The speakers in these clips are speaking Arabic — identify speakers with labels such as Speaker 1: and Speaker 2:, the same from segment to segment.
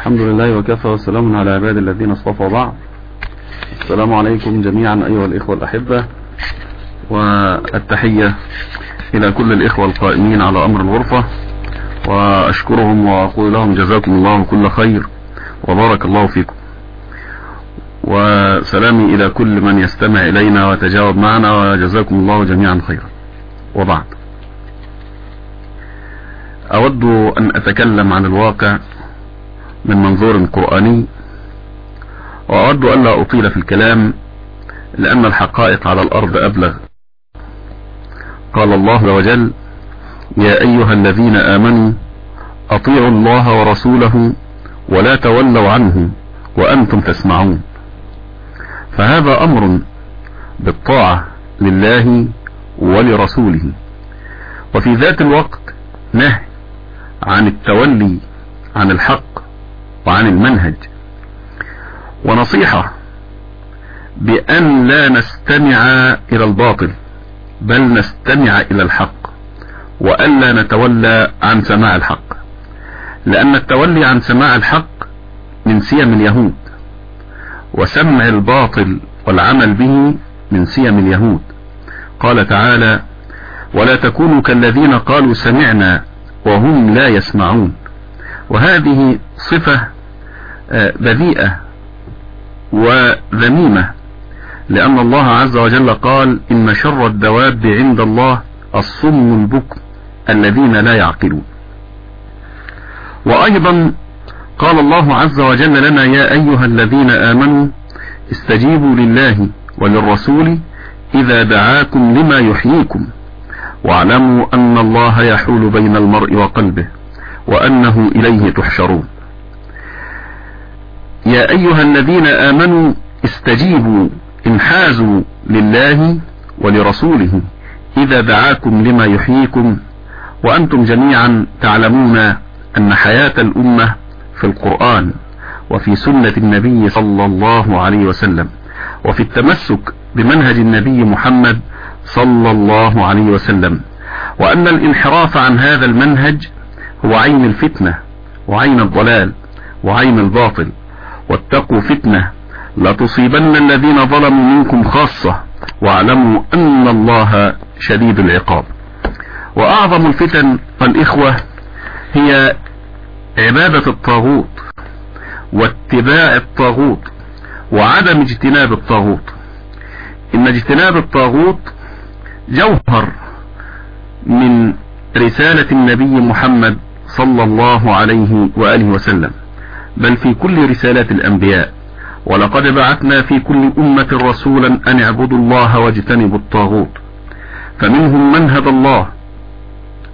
Speaker 1: الحمد لله وكفى وسلام على عباد الذين اصطفى بعض. السلام عليكم جميعا أيها الإخوة الأحبة والتحية إلى كل الإخوة القائمين على أمر الغرفة وأشكرهم وأقول لهم جزاكم الله كل خير وبارك الله فيكم. وسلامي إلى كل من يستمع إلينا وتجاوب معنا وجزاكم الله جميعا خيرا. وبعد أود أن أتكلم عن الواقع من منظور قرآني وأود أن لا أطيل في الكلام لأن الحقائق على الأرض أبلغ. قال الله عز وجل يا أيها الذين آمنوا أطيعوا الله ورسوله ولا تولوا عنه وأنتم تسمعون. فهذا أمر بالطاعة لله ولرسوله. وفي ذات الوقت نهي عن التولي عن الحق وعن المنهج. ونصيحة بأن لا نستمع إلى الباطل بل نستمع إلى الحق وألا نتولى عن سماع الحق. لأن التولي عن سماع الحق من سيم اليهود وسمع الباطل والعمل به من سيم اليهود. قال تعالى ولا تكونوا كالذين قالوا سمعنا وهم لا يسمعون وهذه صفة بذيئة وذميمة لأن الله عز وجل قال إن شر الدواب عند الله الصم البكم الذين لا يعقلون. وأيضا قال الله عز وجل لنا يا أيها الذين آمنوا استجيبوا لله وللرسول إذا دعاكم لما يحييكم واعلموا أن الله يحول بين المرء وقلبه وأنه إليه تحشرون. يا أيها الذين آمنوا استجيبوا انحازوا لله ولرسوله. إذا دعاكم لما يحييكم وأنتم جميعا تعلمون أن حياة الأمة في القرآن وفي سنة النبي صلى الله عليه وسلم وفي التمسك بمنهج النبي محمد صلى الله عليه وسلم. وأن الانحراف عن هذا المنهج هو عين الفتنة وعين الضلال وعين الباطل. واتقوا فتنة لا تصيبن الذين ظلموا منكم خاصة واعلموا أن الله شديد العقاب. وأعظم الفتن الإخوة هي عبادة الطاغوت واتباع الطاغوت وعدم اجتناب الطاغوت. إن اجتناب الطاغوت جوهر من رسالة النبي محمد صلى الله عليه وآله وسلم. بل في كل رسالات الأنبياء. ولقد بعثنا في كل أمة رسولا أن اعبدوا الله واجتنبوا الطاغوت. فمنهم من هدى الله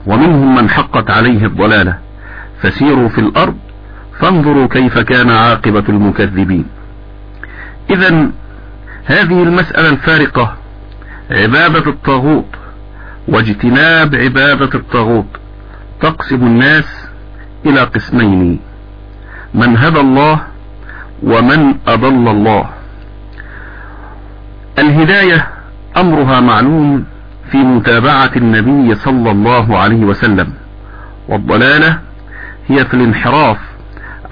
Speaker 1: ومنهم من حقت عليه الضلالة. فسيروا في الأرض فانظروا كيف كان عاقبة المكذبين. إذا هذه المسألة الفارقة عبادة الطاغوت واجتناب عبادة الطاغوت. تقسم الناس إلى قسمين. من هدى الله ومن أضل الله. الهداية أمرها معلوم في متابعة النبي صلى الله عليه وسلم والضلالة هي في الانحراف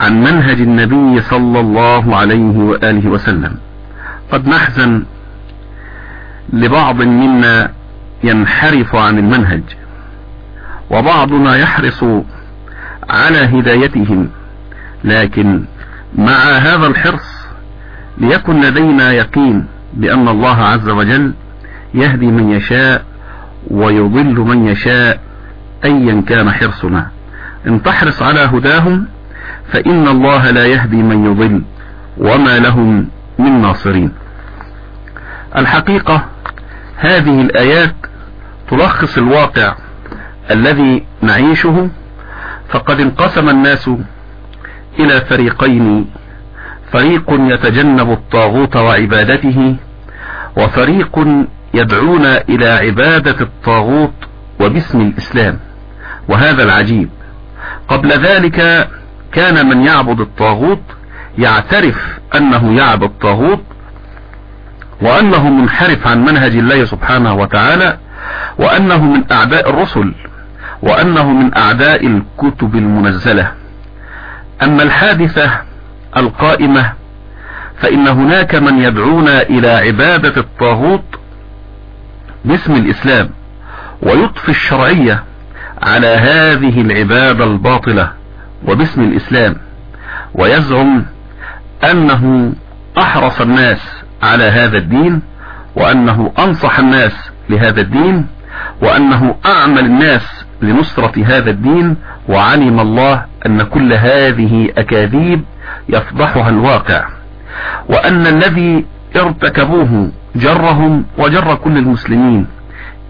Speaker 1: عن منهج النبي صلى الله عليه وآله وسلم. قد نحزن لبعض منا ينحرف عن المنهج وبعضنا يحرص على هدايتهم. لكن مع هذا الحرص ليكن لدينا يقين بأن الله عز وجل يهدي من يشاء ويضل من يشاء أيا كان حرصنا. إن تحرص على هداهم فإن الله لا يهدي من يضل وما لهم من ناصرين. الحقيقة هذه الآيات تلخص الواقع الذي نعيشه. فقد انقسم الناس إلى فريقين. فريق يتجنب الطاغوت وعبادته وفريق يدعون إلى عبادة الطاغوت وباسم الإسلام. وهذا العجيب. قبل ذلك كان من يعبد الطاغوت يعترف أنه يعبد الطاغوت وأنه منحرف عن منهج الله سبحانه وتعالى وأنه من أعداء الرسل وأنه من أعداء الكتب المنزلة. أما الحادثة القائمة فإن هناك من يدعون إلى عبادة الطاغوت باسم الإسلام ويطفي الشرعية على هذه العبادة الباطلة وباسم الإسلام ويزعم أنه أحرص الناس على هذا الدين وأنه أنصح الناس لهذا الدين وأنه أعمل الناس لنصرة هذا الدين وعلم الله أن كل هذه أكاذيب يفضحها الواقع وأن الذي ارتكبوه جرهم وجر كل المسلمين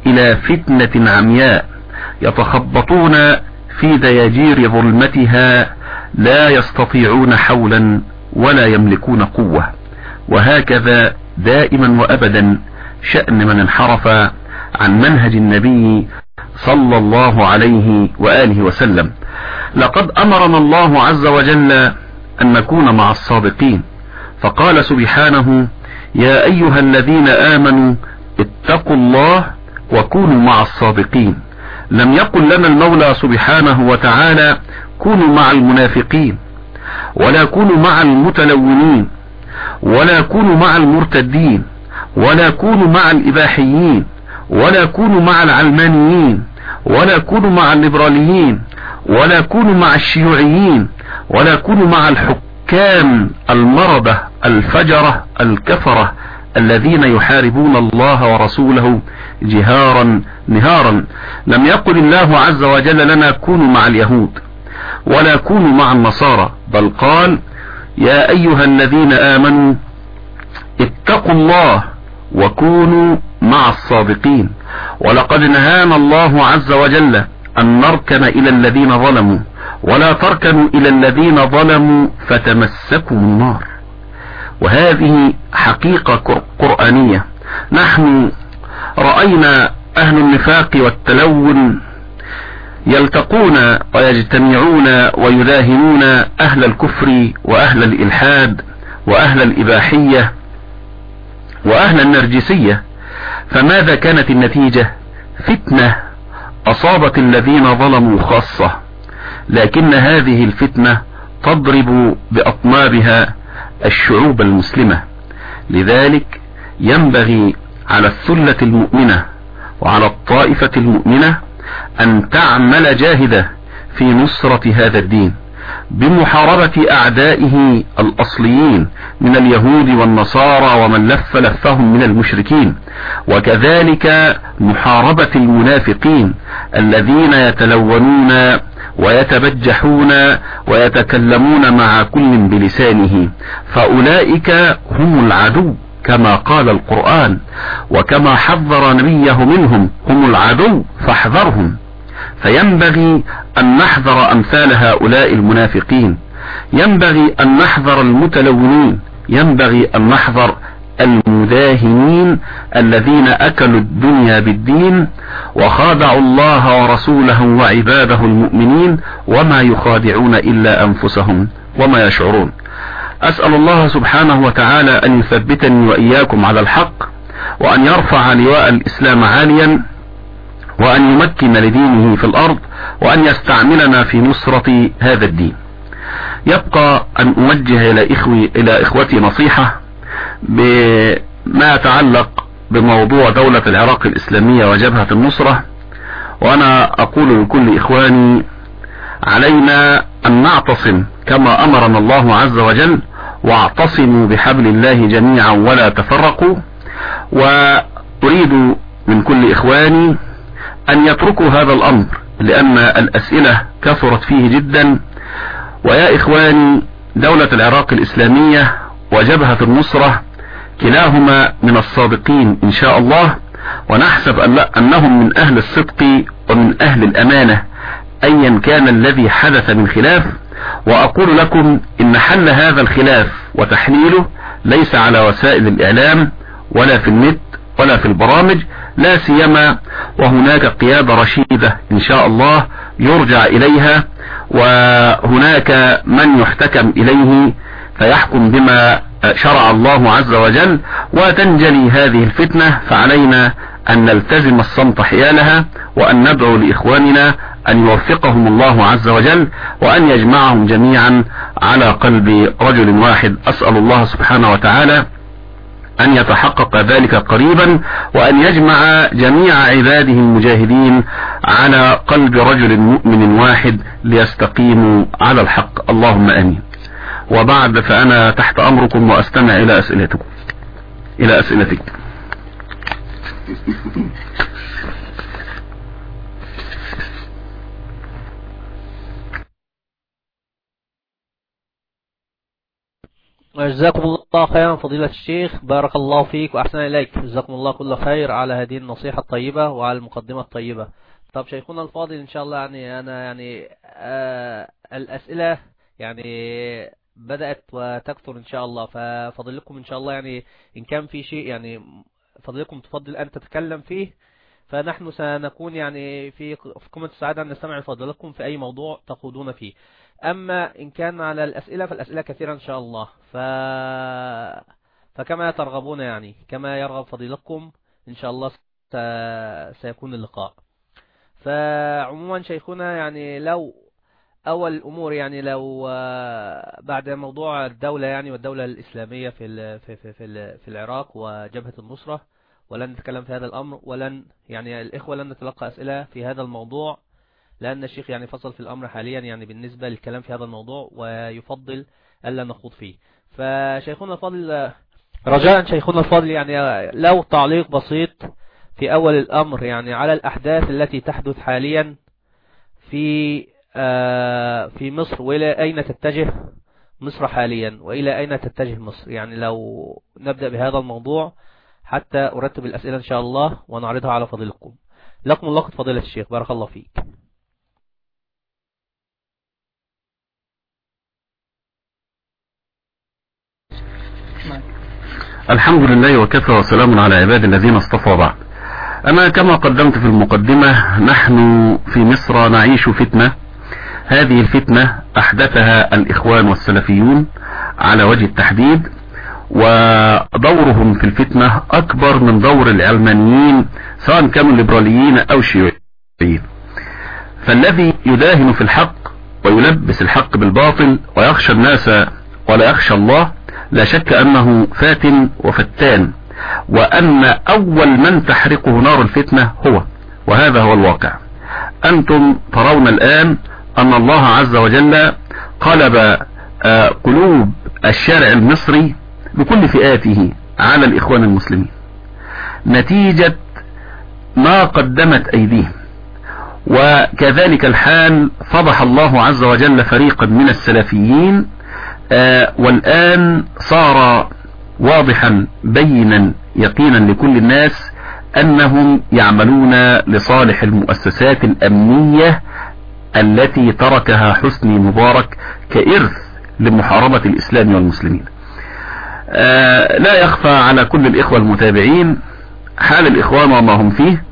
Speaker 1: إلى فتنة عمياء يتخبطون في دياجير ظلمتها لا يستطيعون حولا ولا يملكون قوة وهكذا دائما وأبدا شأن من انحرف عن منهج النبي صلى الله عليه وآله وسلم. لقد أمرنا الله عز وجل أن نكون مع الصادقين. فقال سبحانه يا أيها الذين آمنوا اتقوا الله وكونوا مع الصادقين. لم يقل لنا المولى سبحانه وتعالى كونوا مع المنافقين. ولا كونوا مع المتلونين. ولا كونوا مع المرتدين. ولا كونوا مع الإباحيين. ولا كونوا مع العلمانيين. ولا كونوا مع الليبراليين. ولا كونوا مع الشيوعيين ولا كونوا مع الحكام المرضة الفجرة الكفرة الذين يحاربون الله ورسوله جهارا نهارا. لم يقل الله عز وجل لنا كونوا مع اليهود ولا كونوا مع النصارى بل قال يا أيها الذين آمنوا اتقوا الله وكونوا مع الصادقين. ولقد نهانا الله عز وجل أن نركن إلى الذين ظلموا ولا تركنوا إلى الذين ظلموا فتمسكوا النار وهذه حقيقة قرآنية. نحن رأينا أهل النفاق والتلون يلتقون ويجتمعون ويداهنون أهل الكفر وأهل الإلحاد وأهل الإباحية وأهل النرجسية. فماذا كانت النتيجة؟ فتنة. أصابت الذين ظلموا خاصة لكن هذه الفتنة تضرب بأطنابها الشعوب المسلمة. لذلك ينبغي على الثلة المؤمنة وعلى الطائفة المؤمنة أن تعمل جاهدة في نصرة هذا الدين. بمحاربة أعدائه الأصليين من اليهود والنصارى ومن لف لفهم من المشركين وكذلك محاربة المنافقين الذين يتلونون ويتبجحون ويتكلمون مع كل بلسانه فأولئك هم العدو كما قال القرآن وكما حذر نبيه منهم هم العدو فاحذرهم. فينبغي أن نحذر أمثال هؤلاء المنافقين. ينبغي أن نحذر المتلونين. ينبغي أن نحذر المداهنين الذين أكلوا الدنيا بالدين وخادعوا الله ورسوله وعباده المؤمنين وما يخادعون إلا أنفسهم وما يشعرون. أسأل الله سبحانه وتعالى أن يثبتني وإياكم على الحق وأن يرفع لواء الإسلام عاليا وأن يمكن لدينه في الأرض وأن يستعملنا في نصرة هذا الدين. يبقى أن أوجه إلى إخوي إلى إخوتي نصيحة بما يتعلق بموضوع دولة العراق الإسلامية وجبهة النصرة. وأنا أقول لكل إخواني علينا أن نعتصم كما أمرنا الله عز وجل واعتصموا بحبل الله جميعا ولا تفرقوا. وأريد من كل إخواني أن يتركوا هذا الأمر لأن الأسئلة كثرت فيه جدا. ويا إخواني دولة العراق الإسلامية وجبهة النصرة كلاهما من الصادقين إن شاء الله. ونحسب أنهم من أهل الصدق ومن أهل الأمانة أيا كان الذي حدث من خلاف. وأقول لكم إن حل هذا الخلاف وتحليله ليس على وسائل الإعلام ولا في النت ولا في البرامج لا سيما وهناك قيادة رشيدة إن شاء الله يرجع إليها وهناك من يحتكم إليه فيحكم بما شرع الله عز وجل. وتنجلي هذه الفتنة فعلينا أن نلتزم الصمت حيالها وأن ندعو لإخواننا أن يوفقهم الله عز وجل وأن يجمعهم جميعا على قلب رجل واحد. أسأل الله سبحانه وتعالى أن يتحقق ذلك قريبا وأن يجمع جميع عباده المجاهدين على قلب رجل مؤمن واحد ليستقيموا على الحق. اللهم أمين. وبعد فأنا تحت أمركم وأستمع إلى أسئلتكم. إلى أسئلتك.
Speaker 2: جزاكم الله خيرا فضيلة الشيخ. بارك الله فيك وأحسن إليك. جزاكم الله كل خير على هذه النصيحة الطيبة وعلى المقدمة الطيبة. طب شيخنا الفاضل إن شاء الله يعني أنا يعني آه الأسئلة يعني بدأت وتكثر إن شاء الله. ففضلكم إن شاء الله يعني إن كان في شيء يعني فضلكم تفضل أن تتكلم فيه. فنحن سنكون يعني في قمة السعادة أن نستمع فضلكم في أي موضوع تقودون فيه. أما إن كان على الأسئلة فالأسئلة كثيرة إن شاء الله. ف... فكما ترغبون يعني كما يرغب فضيلتكم إن شاء الله س... سيكون اللقاء. فعموما شيخنا يعني لو أول الأمور يعني لو بعد موضوع الدولة يعني والدولة الإسلامية في ال... في في في, في العراق وجبهة النصرة ولن نتكلم في هذا الأمر ولن يعني الإخوة لن نتلقى أسئلة في هذا الموضوع. لأن الشيخ يعني فصل في الأمر حاليا يعني بالنسبة للكلام في هذا الموضوع ويفضل ألا نخوض فيه. فشيخنا الفاضل رجاء شيخنا الفاضل يعني لو تعليق بسيط في أول الأمر يعني على الأحداث التي تحدث حاليا في في مصر وإلى أين تتجه مصر حاليا وإلى أين تتجه مصر. يعني لو نبدأ بهذا الموضوع حتى أرتب الأسئلة إن شاء الله ونعرضها على فضيلتكم. لكم الله فضيلة الشيخ بارك الله فيك.
Speaker 1: الحمد لله وكفى وسلام على عباد الذين اصطفى بعد. أما كما قدمت في المقدمة نحن في مصر نعيش فتنة. هذه الفتنة أحدثها الإخوان والسلفيون على وجه التحديد ودورهم في الفتنة أكبر من دور العلمانيين سواء كانوا ليبراليين أو شيوعيين. فالذي يداهن في الحق ويلبس الحق بالباطل ويخشى الناس ولا يخشى الله لا شك أنه فاتن وفتان وأن أول من تحرقه نار الفتنة هو وهذا هو الواقع. أنتم ترون الآن أن الله عز وجل قلب قلوب الشارع المصري بكل فئاته على الإخوان المسلمين. نتيجة ما قدمت أيديهم. وكذلك الحال فضح الله عز وجل فريقا من السلفيين آه والآن صار واضحا بينا يقينا لكل الناس أنهم يعملون لصالح المؤسسات الأمنية التي تركها حسني مبارك كإرث لمحاربة الإسلام والمسلمين. آه لا يخفى على كل الإخوة المتابعين حال الإخوان وما هم فيه.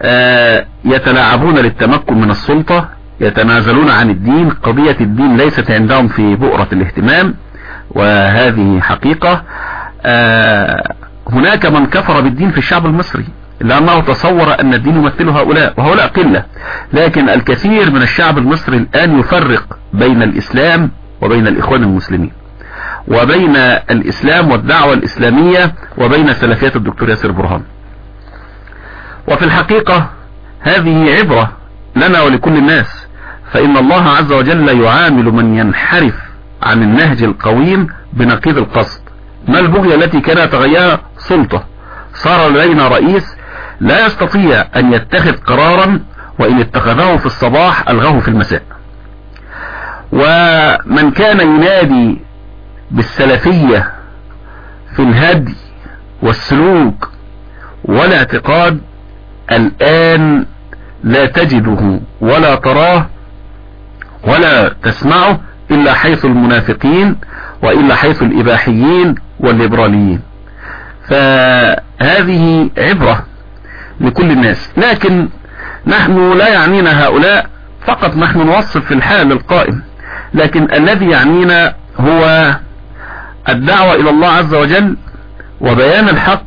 Speaker 1: آه يتلاعبون للتمكن من السلطة. يتنازلون عن الدين قضية الدين ليست عندهم في بؤرة الاهتمام وهذه حقيقة. آه هناك من كفر بالدين في الشعب المصري لأنه تصور أن الدين يمثل هؤلاء وهؤلاء قلة. لكن الكثير من الشعب المصري الآن يفرق بين الإسلام وبين الإخوان المسلمين وبين الإسلام والدعوة الإسلامية وبين سلفيات الدكتور ياسر برهان. وفي الحقيقة هذه عبرة لنا ولكل الناس. فإن الله عز وجل يعامل من ينحرف عن النهج القويم بنقيض القصد. ما البغية التي كان يتغيرها سلطة؟ صار لدينا رئيس لا يستطيع أن يتخذ قرارا وإن اتخذه في الصباح ألغاه في المساء. ومن كان ينادي بالسلفية في الهدي والسلوك والاعتقاد الآن لا تجده ولا تراه ولا تسمعه إلا حيث المنافقين وإلا حيث الإباحيين والليبراليين. فهذه عبرة لكل الناس. لكن نحن لا يعنينا هؤلاء فقط نحن نوصف في الحال القائم. لكن الذي يعنينا هو الدعوة إلى الله عز وجل وبيان الحق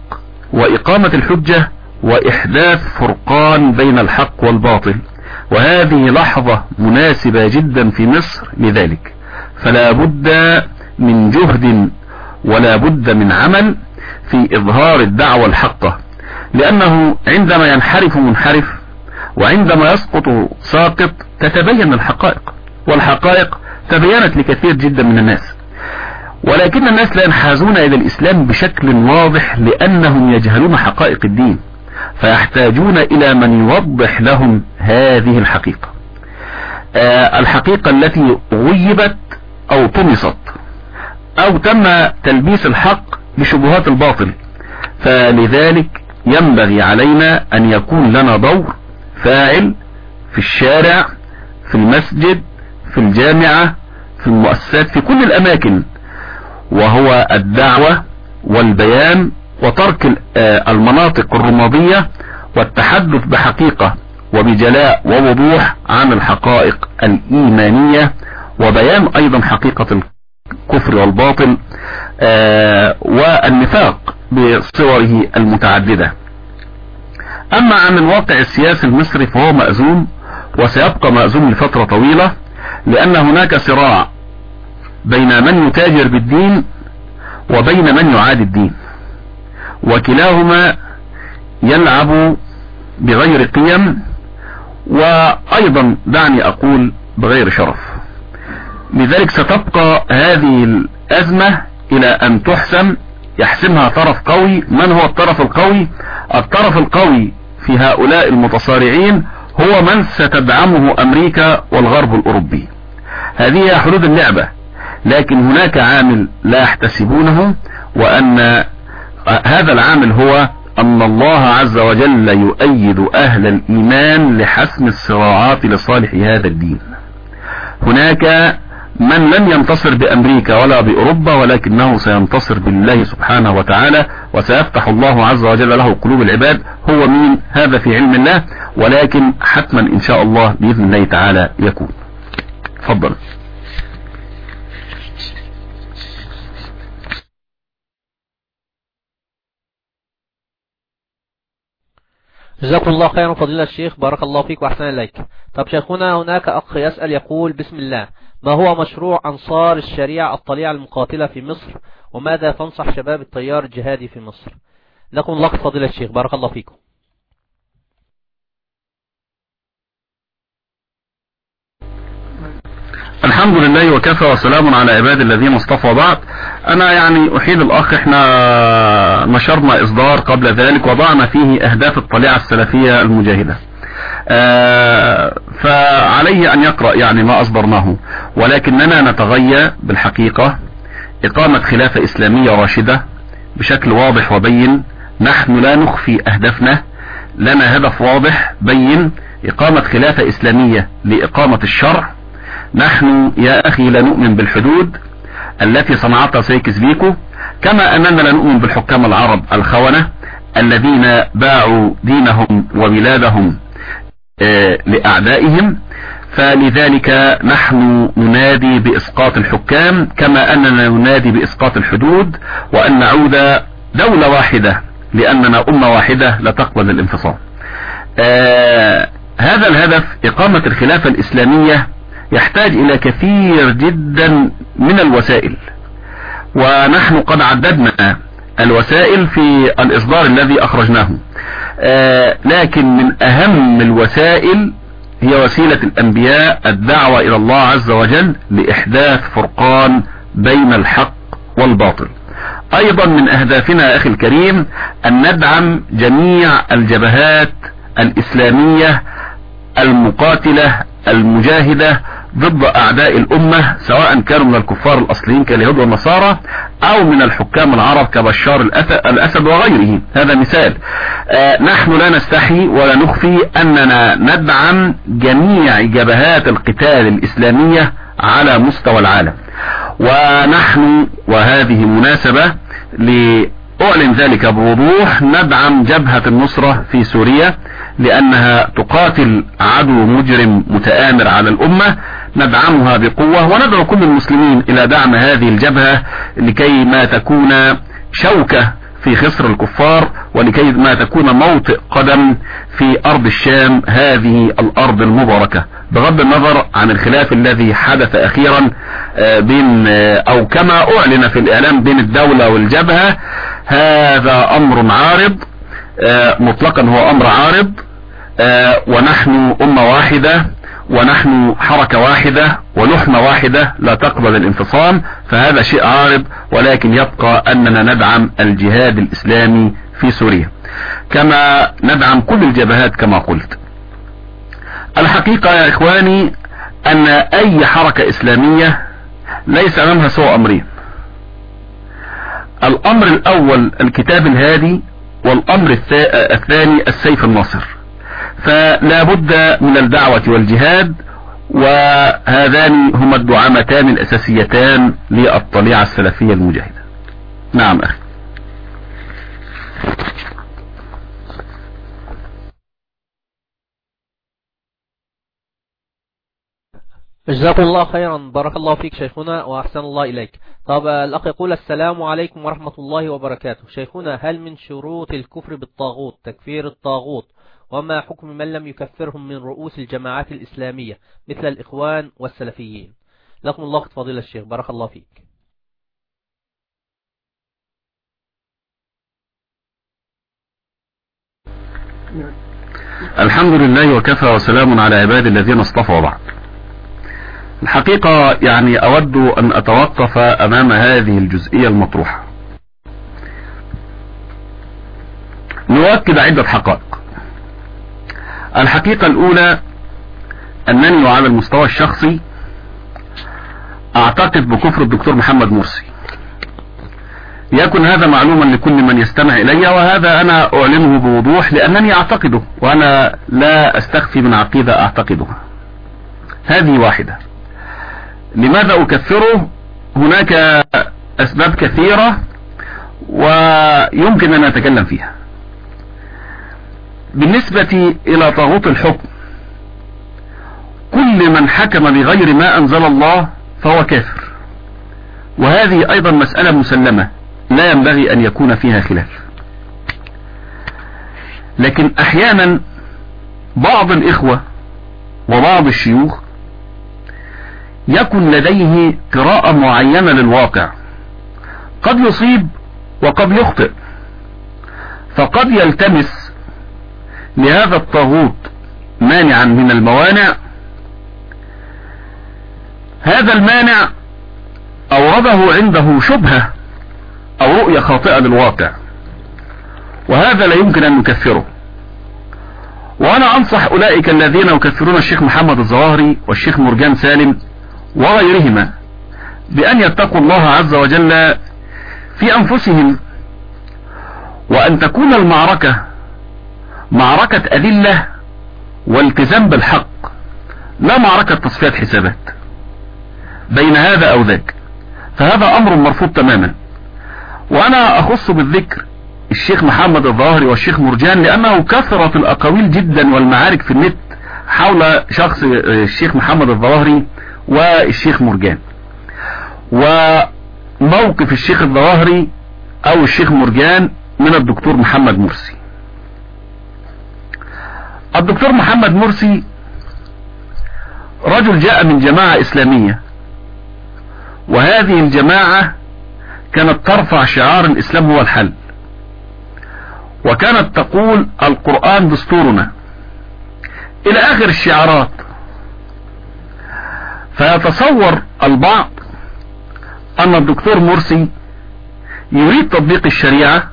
Speaker 1: وإقامة الحجة وإحداث فرقان بين الحق والباطل. وهذه لحظة مناسبة جدا في مصر لذلك. فلا بد من جهد ولا بد من عمل في إظهار الدعوة الحقة. لأنه عندما ينحرف منحرف وعندما يسقط ساقط تتبين الحقائق. والحقائق تبينت لكثير جدا من الناس. ولكن الناس لا ينحازون إلى الإسلام بشكل واضح لأنهم يجهلون حقائق الدين. فيحتاجون إلى من يوضح لهم هذه الحقيقة. آه الحقيقة التي غيبت أو طمست أو تم تلبيس الحق بشبهات الباطل فلذلك ينبغي علينا أن يكون لنا دور فاعل في الشارع في المسجد في الجامعة في المؤسسات في كل الأماكن. وهو الدعوة والبيان وترك المناطق الرمادية والتحدث بحقيقة وبجلاء ووضوح عن الحقائق الإيمانية وبيان أيضا حقيقة الكفر والباطل والنفاق بصوره المتعددة. أما عن الواقع السياسي المصري فهو مأزوم وسيبقى مأزوم لفترة طويلة لأن هناك صراع بين من يتاجر بالدين وبين من يعادي الدين. وكلاهما يلعب بغير قيم وأيضا دعني أقول بغير شرف. لذلك ستبقى هذه الأزمة إلى أن تحسم يحسمها طرف قوي. من هو الطرف القوي؟ الطرف القوي في هؤلاء المتصارعين هو من ستدعمه أمريكا والغرب الأوروبي. هذه حدود اللعبة لكن هناك عامل لا يحتسبونه وأن هذا العامل هو أن الله عز وجل يؤيد أهل الإيمان لحسم الصراعات لصالح هذا الدين. هناك من لم ينتصر بأمريكا ولا بأوروبا ولكنه سينتصر بالله سبحانه وتعالى وسيفتح الله عز وجل له قلوب العباد. هو مين؟ هذا في علم الله ولكن حتما إن شاء الله بإذن الله تعالى يكون. تفضل.
Speaker 2: جزاكم الله خيرا فضيلة الشيخ. بارك الله فيك وأحسن إليك. طب شيخنا هناك أخ يسأل يقول بسم الله ما هو مشروع أنصار الشريعة الطليعة المقاتلة في مصر؟ وماذا تنصح شباب التيار الجهادي في مصر؟ لكم الله فضيلة الشيخ بارك الله فيكم.
Speaker 1: الحمد لله وكفى وسلام على عباد الذين اصطفى بعد. أنا يعني أحيد الأخ إحنا نشرنا إصدار قبل ذلك وضعنا فيه أهداف الطليعة السلفية المجاهدة. آه فعليه أن يقرأ يعني ما أصدرناه ولكننا نتغيى بالحقيقة. إقامة خلافة إسلامية راشدة بشكل واضح وبين. نحن لا نخفي أهدافنا لنا هدف واضح بين إقامة خلافة إسلامية لإقامة الشرع نحن يا أخي لا نؤمن بالحدود التي صنعتها سيكس بيكو كما أننا لا نؤمن بالحكام العرب الخونة الذين باعوا دينهم وبلادهم آه لأعدائهم. فلذلك نحن ننادي بإسقاط الحكام كما أننا ننادي بإسقاط الحدود وأن نعود دولة واحدة لأننا أمة واحدة لا تقبل الانفصام آه هذا الهدف إقامة الخلافة الإسلامية يحتاج إلى كثير جدا من الوسائل. ونحن قد عددنا الوسائل في الإصدار الذي أخرجناه. آه لكن من أهم الوسائل هي وسيلة الأنبياء الدعوة إلى الله عز وجل لإحداث فرقان بين الحق والباطل. أيضا من أهدافنا أخي الكريم أن ندعم جميع الجبهات الإسلامية المقاتلة المجاهدة ضد أعداء الأمة سواء كانوا من الكفار الأصليين كاليهود والنصارى أو من الحكام العرب كبشار الأسد وغيره. هذا مثال. آه نحن لا نستحي ولا نخفي أننا ندعم جميع جبهات القتال الإسلامية على مستوى العالم. ونحن وهذه مناسبة لأعلن ذلك بوضوح ندعم جبهة النصرة في سوريا لأنها تقاتل عدو مجرم متآمر على الأمة. ندعمها بقوة وندعو كل المسلمين إلى دعم هذه الجبهة لكي ما تكون شوكة في خسر الكفار ولكي ما تكون موطئ قدم في أرض الشام هذه الأرض المباركة. بغض النظر عن الخلاف الذي حدث أخيرا آه، بين آه، أو كما أعلن في الإعلام بين الدولة والجبهة هذا أمر عارض آه، مطلقا هو أمر عارض ونحن أمة واحدة ونحن حركة واحدة ولحمة واحدة لا تقبل الانفصام فهذا شيء عارض ولكن يبقى أننا ندعم الجهاد الإسلامي في سوريا. كما ندعم كل الجبهات كما قلت. الحقيقة يا إخواني أن أي حركة إسلامية ليس أمامها سوى أمرين. الأمر الأول الكتاب الهادي والأمر الثاني السيف الناصر. فلا بد من الدعوة والجهاد وهذان هما الدعامتان الأساسيتان للطليعة السلفية المجاهدة. نعم أخي.
Speaker 2: جزاكم الله خيرا. بارك الله فيك شيخنا وأحسن الله إليك. طب الأخ يقول السلام عليكم ورحمة الله وبركاته. شيخنا هل من شروط الكفر بالطاغوت تكفير الطاغوت؟ وما حكم من لم يكفرهم من رؤوس الجماعات الإسلامية مثل الإخوان والسلفيين. لكم الله فضيلة الشيخ. بارك الله فيك.
Speaker 1: الحمد لله وكفى وسلام على عباد الذين اصطفى بعد. الحقيقة يعني أود أن أتوقف أمام هذه الجزئية المطروحة. نؤكد عدة حقائق. الحقيقة الأولى أنني وعلى المستوى الشخصي أعتقد بكفر الدكتور محمد مرسي. يكن هذا معلوما لكل من يستمع إلي وهذا أنا أعلنه بوضوح لأنني أعتقده وأنا لا أستخفي من عقيدة أعتقدها هذه واحدة. لماذا أكفره؟ هناك أسباب كثيرة ويمكن أن أتكلم فيها. بالنسبة إلى طاغوت الحكم كل من حكم بغير ما أنزل الله فهو كافر. وهذه أيضا مسألة مسلمة لا ينبغي أن يكون فيها خلاف. لكن أحيانا بعض الإخوة وبعض الشيوخ يكن لديه قراءة معينة للواقع. قد يصيب وقد يخطئ. فقد يلتمس لهذا الطاغوت مانعا من الموانع. هذا المانع أورده عنده شبهة أو رؤية خاطئة للواقع وهذا لا يمكن أن نكفره. وأنا أنصح أولئك الذين يكفرون الشيخ محمد الظواهري والشيخ مرجان سالم وغيرهما بأن يتقوا الله عز وجل في أنفسهم وأن تكون المعركة معركة أدلة والتزام بالحق لا معركة تصفية حسابات. بين هذا أو ذاك فهذا أمر مرفوض تماما. وأنا أخص بالذكر الشيخ محمد الظاهري والشيخ مرجان لأنه كثرت الأقاويل جدا والمعارك في النت حول شخص الشيخ محمد الظواهري والشيخ مرجان. وموقف الشيخ الظواهري أو الشيخ مرجان من الدكتور محمد مرسي. الدكتور محمد مرسي رجل جاء من جماعة إسلامية. وهذه الجماعة كانت ترفع شعار الإسلام هو الحل. وكانت تقول القرآن دستورنا. إلى آخر الشعارات. فيتصور البعض أن الدكتور مرسي يريد تطبيق الشريعة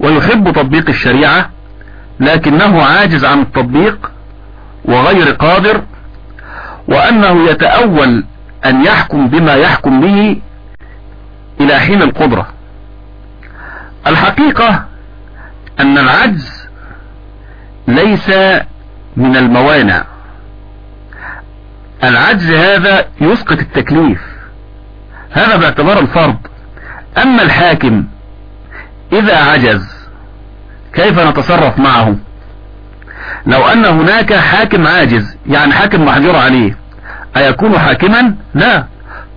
Speaker 1: ويحب تطبيق الشريعة لكنه عاجز عن التطبيق وغير قادر وأنه يتأول أن يحكم بما يحكم به إلى حين القدرة. الحقيقة أن العجز ليس من الموانع. العجز هذا يسقط التكليف. هذا باعتبار الفرض. أما الحاكم إذا عجز كيف نتصرف معه لو أن هناك حاكم عاجز يعني حاكم محجور عليه أيكون حاكما؟ لا.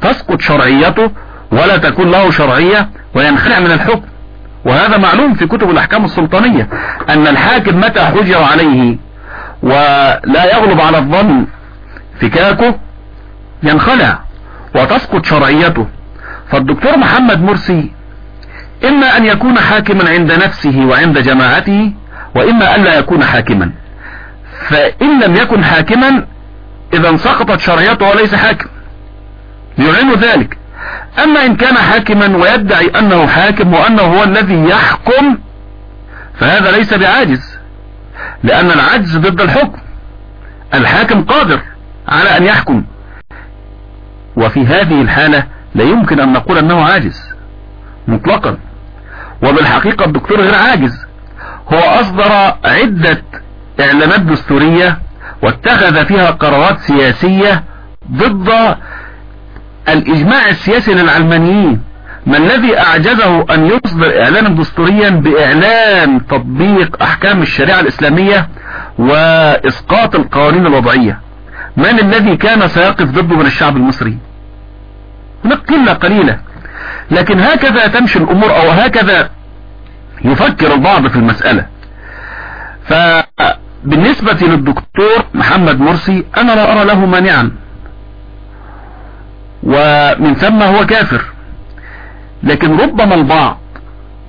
Speaker 1: تسقط شرعيته ولا تكون له شرعية وينخلع من الحكم. وهذا معلوم في كتب الأحكام السلطانية أن الحاكم متى حجر عليه ولا يغلب على الظن فكاكه ينخلع وتسقط شرعيته. فالدكتور محمد مرسي إما أن يكون حاكما عند نفسه وعند جماعته وإما أن لا يكون حاكما. فإن لم يكن حاكما إذا سقطت شرعيته وليس حاكم. يعلن ذلك. أما إن كان حاكما ويدعي أنه حاكم وأنه هو الذي يحكم فهذا ليس بعاجز لأن العجز ضد الحكم. الحاكم قادر على أن يحكم. وفي هذه الحالة لا يمكن أن نقول أنه عاجز مطلقا. وبالحقيقة الدكتور غير عاجز. هو أصدر عدة إعلانات دستورية واتخذ فيها قرارات سياسية ضد الإجماع السياسي للعلمانيين ما الذي أعجزه أن يصدر إعلانا دستوريا بإعلان تطبيق أحكام الشريعة الإسلامية وإسقاط القوانين الوضعية. من الذي كان سيقف ضده من الشعب المصري؟ قلة قليلة. لكن هكذا تمشي الأمور أو هكذا يفكر البعض في المسألة. فبالنسبة للدكتور محمد مرسي أنا لا أرى له مانعا. ومن ثم هو كافر. لكن ربما البعض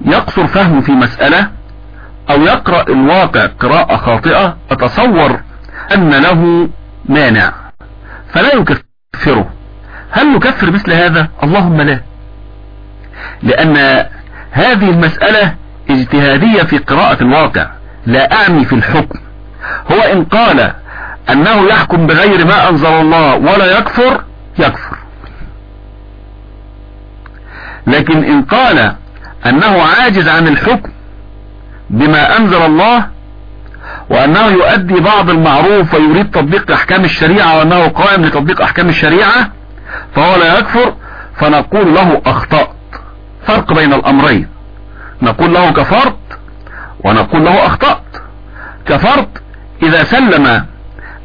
Speaker 1: يقصر فهمه في مسألة أو يقرأ الواقع قراءة خاطئة أتصور أن له مانع. فلا يكفره. هل نكفر مثل هذا؟ اللهم لا. لأن هذه المسألة اجتهادية في قراءة الواقع لا أعني في الحكم. هو إن قال أنه يحكم بغير ما أنزل الله ولا يكفر يكفر. لكن إن قال أنه عاجز عن الحكم بما أنزل الله وأنه يؤدي بعض المعروف ويريد تطبيق أحكام الشريعة وأنه قائم لتطبيق أحكام الشريعة فهو لا يكفر فنقول له اخطأت فرق بين الأمرين. نقول له كفرت ونقول له أخطأت. كفرت إذا سلم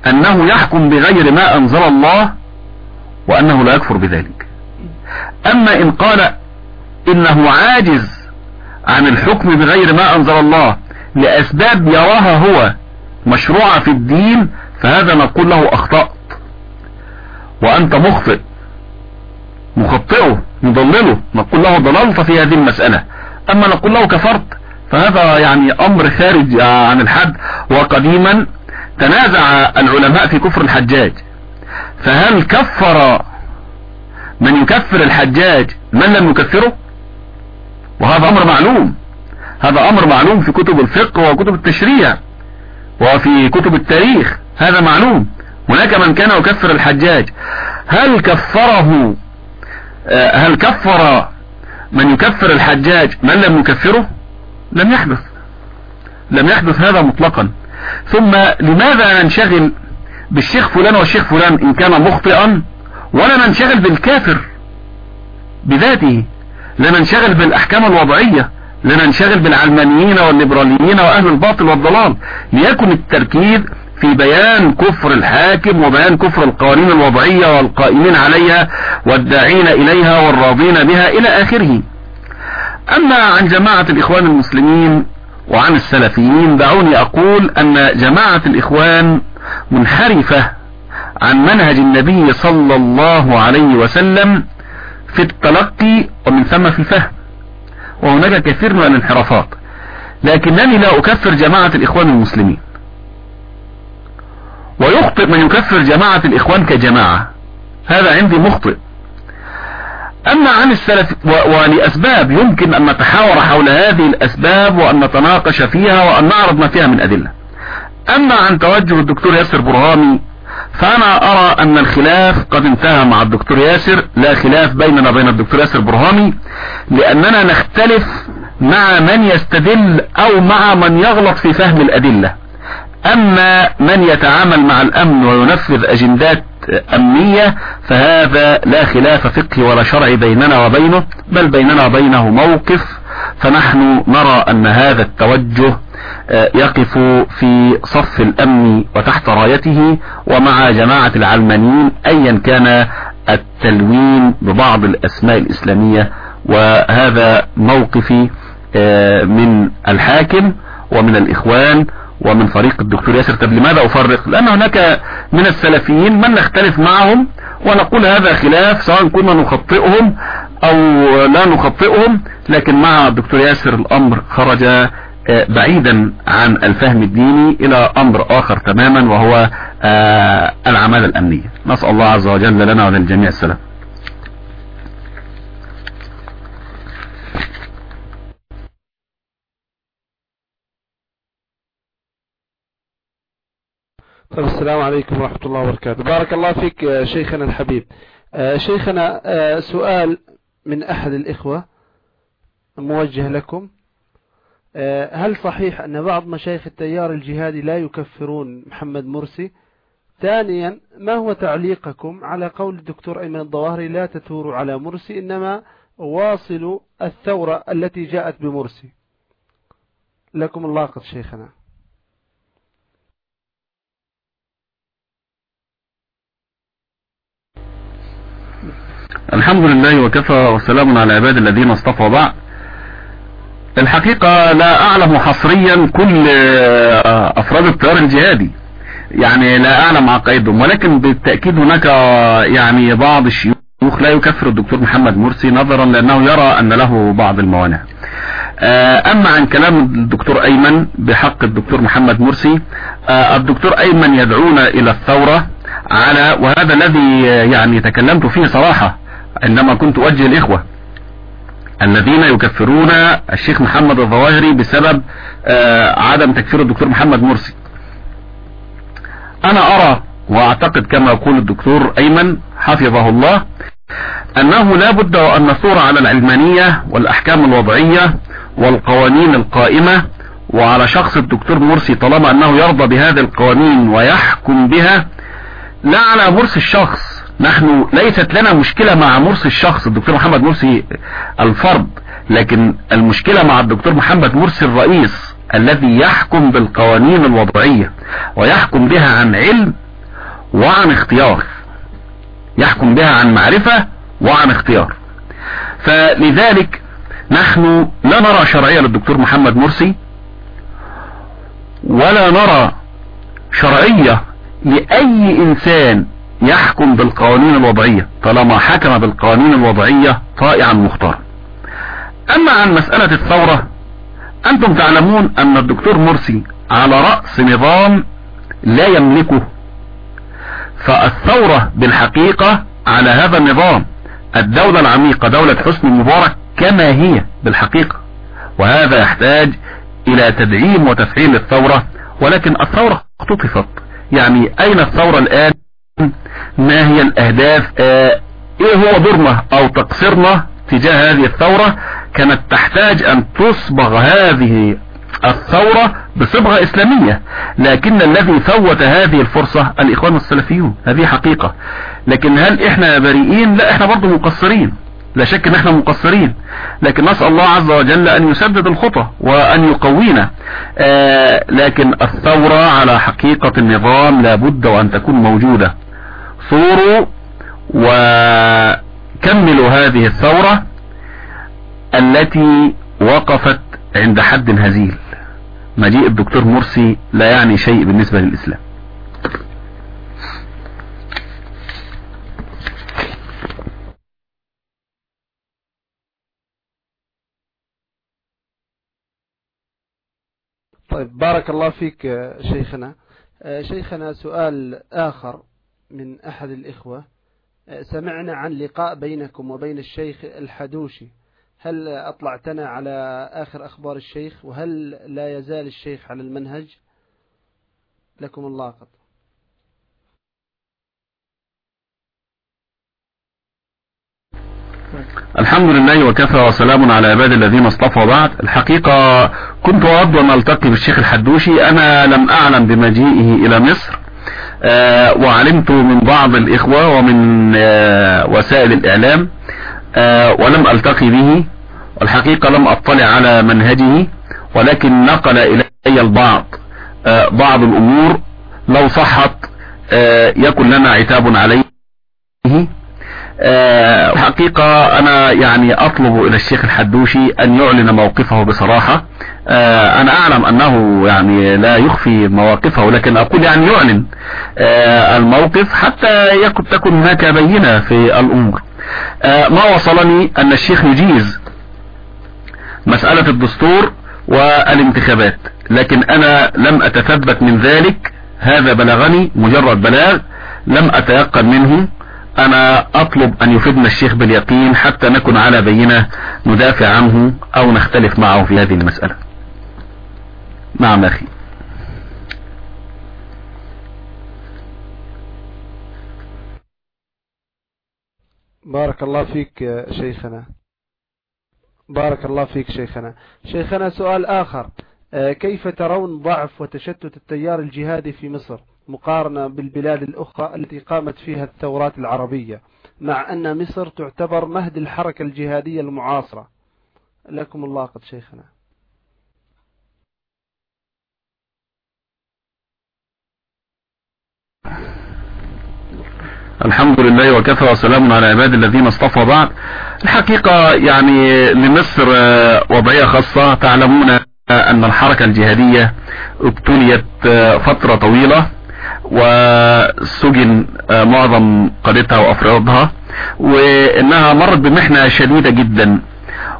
Speaker 1: أنه يحكم بغير ما أنزل الله وأنه لا يكفر بذلك. أما إن قال إنه عاجز عن الحكم بغير ما أنزل الله لأسباب يراها هو مشروعة في الدين فهذا نقول له أخطأت. وأنت مخطئ مخطئه. نضلله نقول له ضللت في هذه المسألة. أما نقول له كفرت فهذا يعني أمر خارج عن الحد. وقديما تنازع العلماء في كفر الحجاج. فهل كفر من يكفر الحجاج من لم يكفره؟ وهذا أمر معلوم. هذا أمر معلوم في كتب الفقه وكتب التشريع وفي كتب التاريخ. هذا معلوم. هناك من كان يكفر الحجاج. هل كفره هل كفر من يكفر الحجاج من لم يكفره؟ لم يحدث. لم يحدث هذا مطلقا. ثم لماذا ننشغل بالشيخ فلان والشيخ فلان إن كان مخطئا ولا ننشغل بالكافر بذاته؟ لا ننشغل بالأحكام الوضعية لا ننشغل بالعلمانيين والليبراليين وأهل الباطل والضلال ليكن التركيز في بيان كفر الحاكم وبيان كفر القوانين الوضعية والقائمين عليها والداعين إليها والراضين بها إلى آخره. أما عن جماعة الإخوان المسلمين وعن السلفيين دعوني أقول أن جماعة الإخوان منحرفة عن منهج النبي صلى الله عليه وسلم في التلقي ومن ثم في الفهم. وهناك كثير من الانحرافات. لكنني لا أكفر جماعة الإخوان المسلمين. ويخطئ من يكفر جماعة الإخوان كجماعة. هذا عندي مخطئ. أما عن السلف ولأسباب يمكن أن نتحاور حول هذه الأسباب وأن نتناقش فيها وأن نعرض ما فيها من أدلة. أما عن توجه الدكتور ياسر برهامي فأنا أرى أن الخلاف قد انتهى مع الدكتور ياسر لا خلاف بيننا وبين الدكتور ياسر برهامي لأننا نختلف مع من يستدل أو مع من يغلط في فهم الأدلة. أما من يتعامل مع الأمن وينفذ أجندات أمنية فهذا لا خلاف فقهي ولا شرعي بيننا وبينه بل بيننا وبينه موقف فنحن نرى أن هذا التوجه يقف في صف الأمن وتحت رايته ومع جماعة العلمانيين ايا كان التلوين ببعض الأسماء الإسلامية. وهذا موقفي من الحاكم ومن الإخوان ومن فريق الدكتور ياسر. طب لماذا أفرق؟ لأن هناك من السلفيين من نختلف معهم ونقول هذا خلاف سواء كنا نخطئهم أو لا نخطئهم لكن مع الدكتور ياسر الأمر خرج بعيدا عن الفهم الديني إلى أمر آخر تماما وهو العمالة الأمنية. نسأل الله عز وجل لنا وللجميع السلام
Speaker 3: طيب السلام عليكم ورحمة الله وبركاته. بارك الله فيك شيخنا الحبيب. شيخنا سؤال من أحد الإخوة موجه لكم. هل صحيح أن بعض مشايخ التيار الجهادي لا يكفرون محمد مرسي؟ ثانيا ما هو تعليقكم على قول الدكتور أيمن الظواهري لا تثوروا على مرسي إنما واصلوا الثورة التي جاءت بمرسي لكم الله قد شيخنا.
Speaker 1: الحمد لله وكفى وسلام على عباد الذين اصطفى بعد. الحقيقة لا أعلم حصريا كل أفراد التيار الجهادي. يعني لا أعلم عقائدهم ولكن بالتأكيد هناك يعني بعض الشيوخ لا يكفر الدكتور محمد مرسي نظرا لأنه يرى أن له بعض الموانع. أما عن كلام الدكتور أيمن بحق الدكتور محمد مرسي الدكتور أيمن يدعونا إلى الثورة على وهذا الذي يعني تكلمت فيه صراحة عندما كنت أوجه الإخوة الذين يكفرون الشيخ محمد الظواهري بسبب عدم تكفير الدكتور محمد مرسي. أنا أرى وأعتقد كما يقول الدكتور أيمن حفظه الله أنه لا بد أن نثور على العلمانية والأحكام الوضعية والقوانين القائمة وعلى شخص الدكتور مرسي طالما أنه يرضى بهذه القوانين ويحكم بها. لا على مرسي الشخص نحن ليست لنا مشكلة مع مرسي الشخص الدكتور محمد مرسي الفرد لكن المشكلة مع الدكتور محمد مرسي الرئيس الذي يحكم بالقوانين الوضعية ويحكم بها عن علم وعن اختيار. يحكم بها عن معرفة وعن اختيار. فلذلك نحن لا نرى شرعية للدكتور محمد مرسي ولا نرى شرعية لأي إنسان يحكم بالقوانين الوضعية طالما حكم بالقوانين الوضعية طائعا مختارا. أما عن مسألة الثورة أنتم تعلمون أن الدكتور مرسي على رأس نظام لا يملكه. فالثورة بالحقيقة على هذا النظام الدولة العميقة دولة حسني مبارك كما هي بالحقيقة. وهذا يحتاج إلى تدعيم وتفعيل الثورة ولكن الثورة اختطفت يعني أين الثورة الآن؟ ما هي الأهداف آه إيه هو دورنا أو تقصيرنا تجاه هذه الثورة؟ كانت تحتاج أن تصبغ هذه الثورة بصبغة إسلامية لكن الذي فوت هذه الفرصة الإخوان السلفيون. هذه حقيقة. لكن هل إحنا بريئين؟ لا إحنا برضو مقصرين. لا شك إن إحنا مقصرين. لكن نسأل الله عز وجل أن يسدد الخطى وأن يقوينا. آه لكن الثورة على حقيقة النظام لابد وأن تكون موجودة. ثوروا وكملوا هذه الثورة التي وقفت عند حد هزيل. مجيء الدكتور مرسي لا يعني شيء بالنسبة للإسلام.
Speaker 3: طيب بارك الله فيك شيخنا. شيخنا سؤال آخر. من أحد الإخوة سمعنا عن لقاء بينكم وبين الشيخ الحدوشي. هل أطلعتنا على آخر أخبار الشيخ؟ وهل لا يزال الشيخ على المنهج؟ لكم الله قد
Speaker 1: الحمد لله وكفى وسلام على عباد الذين اصطفى بعد الحقيقة كنت أود أن ألتقي بالشيخ الحدوشي. أنا لم أعلم بمجيئه إلى مصر. وعلمت من بعض الإخوة ومن أه وسائل الإعلام أه ولم ألتقي به والحقيقة لم أطلع على منهجه ولكن نقل إلي البعض بعض الأمور لو صحت يكن لنا عتاب عليه. أه حقيقة أنا يعني أطلب إلى الشيخ الحدوشي أن يعلن موقفه بصراحة. أه أنا أعلم أنه يعني لا يخفي مواقفه لكن أقول يعني يعلن أه الموقف حتى يكن تكون هناك بينة في الأمور. ما وصلني أن الشيخ يجيز مسألة الدستور والانتخابات لكن أنا لم أتثبت من ذلك. هذا بلغني مجرد بلاغ لم أتيقن منه. أنا أطلب أن يفيدنا الشيخ باليقين حتى نكون على بينة ندافع عنه أو نختلف معه في هذه المسألة. نعم أخي.
Speaker 3: بارك الله فيك شيخنا. بارك الله فيك شيخنا. شيخنا سؤال آخر. كيف ترون ضعف وتشتت التيار الجهادي في مصر؟ مقارنة بالبلاد الأخرى التي قامت فيها الثورات العربية مع أن مصر تعتبر مهد الحركة الجهادية المعاصرة. لكم الله قد شيخنا.
Speaker 1: الحمد لله وكفى وسلام على عباد الذين اصطفى بعد. الحقيقة يعني لمصر وضعية خاصة. تعلمون أن الحركة الجهادية ابتليت فترة طويلة. وسجن معظم قادتها وأفرادها وإنها مرت بمحنة شديدة جدا.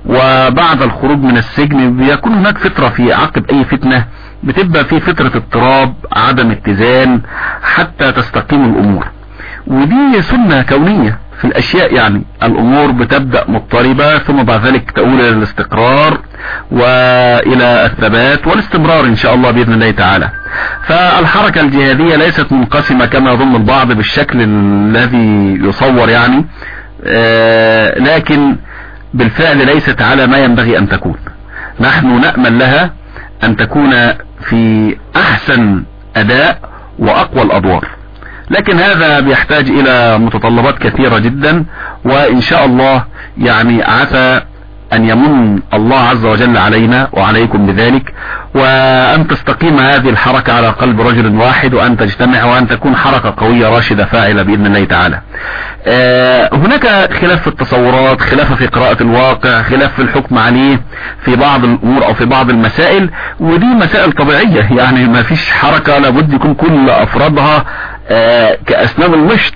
Speaker 1: وبعد الخروج من السجن بيكون هناك فترة في عقب أي فتنة بتبقى في فترة اضطراب عدم اتزان حتى تستقيم الأمور. ودي سنة كونية في الأشياء يعني الأمور بتبدأ مضطربة ثم بعد ذلك تؤول إلى الاستقرار وإلى الثبات والاستمرار إن شاء الله بإذن الله تعالى. فالحركة الجهادية ليست منقسمة كما يظن البعض بالشكل الذي يصور يعني آه لكن بالفعل ليست على ما ينبغي أن تكون. نحن نأمل لها أن تكون في أحسن أداء وأقوى الأدوار. لكن هذا بيحتاج إلى متطلبات كثيرة جدا وإن شاء الله يعني عسى أن يمن الله عز وجل علينا وعليكم بذلك. وأن تستقيم هذه الحركة على قلب رجل واحد وأن تجتمع وأن تكون حركة قوية راشدة فاعلة بإذن الله تعالى. هناك خلاف في التصورات خلاف في قراءة الواقع خلاف في الحكم عليه في بعض الأمور أو في بعض المسائل ودي مسائل طبيعية. يعني ما فيش حركة لابد يكون كل أفرادها كأسنان المشط.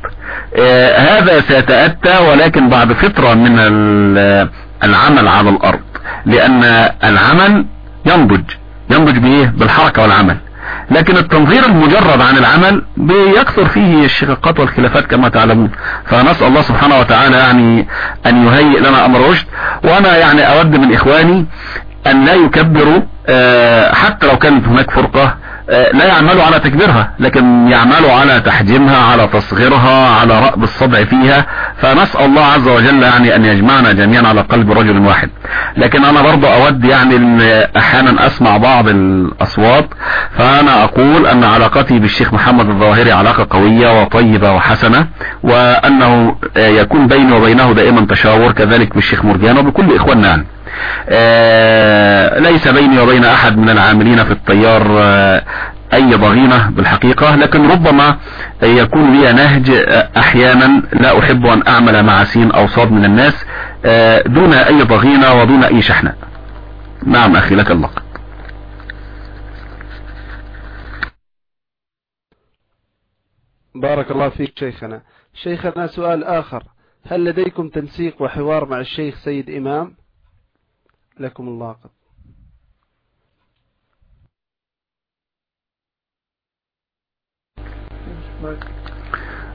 Speaker 1: هذا سيتأتى ولكن بعد فترة من العمل على الأرض لأن العمل ينضج ينضج بإيه؟ بالحركة والعمل. لكن التنظير المجرد عن العمل بيكثر فيه الشقاقات والخلافات كما تعلمون. فنسأل الله سبحانه وتعالى يعني أن يهيئ لنا أمر رشد. وأنا يعني أود من إخواني أن لا يكبروا حتى لو كانت هناك فرقة لا يعملوا على تكبيرها لكن يعملوا على تحجيمها على تصغيرها على رأب الصدع فيها. فنسأل الله عز وجل يعني أن يجمعنا جميعا على قلب رجل واحد. لكن أنا برضو أود يعني أحيانا أسمع بعض الأصوات. فأنا أقول أن علاقتي بالشيخ محمد الظاهري علاقة قوية وطيبة وحسنة وأنه يكون بيني وبينه دائما تشاور كذلك بالشيخ مرجان وبكل إخواننا يعني. آه ليس بيني وبين أحد من العاملين في التيار آه أي ضغينة بالحقيقة لكن ربما يكون لي نهج أحيانا لا أحب أن أعمل مع سين أو صاد من الناس آه دون أي ضغينة ودون أي شحنة. نعم أخي لك اللقب.
Speaker 3: بارك الله فيك شيخنا. شيخنا سؤال آخر. هل لديكم تنسيق وحوار مع الشيخ سيد إمام؟ لكم الله قد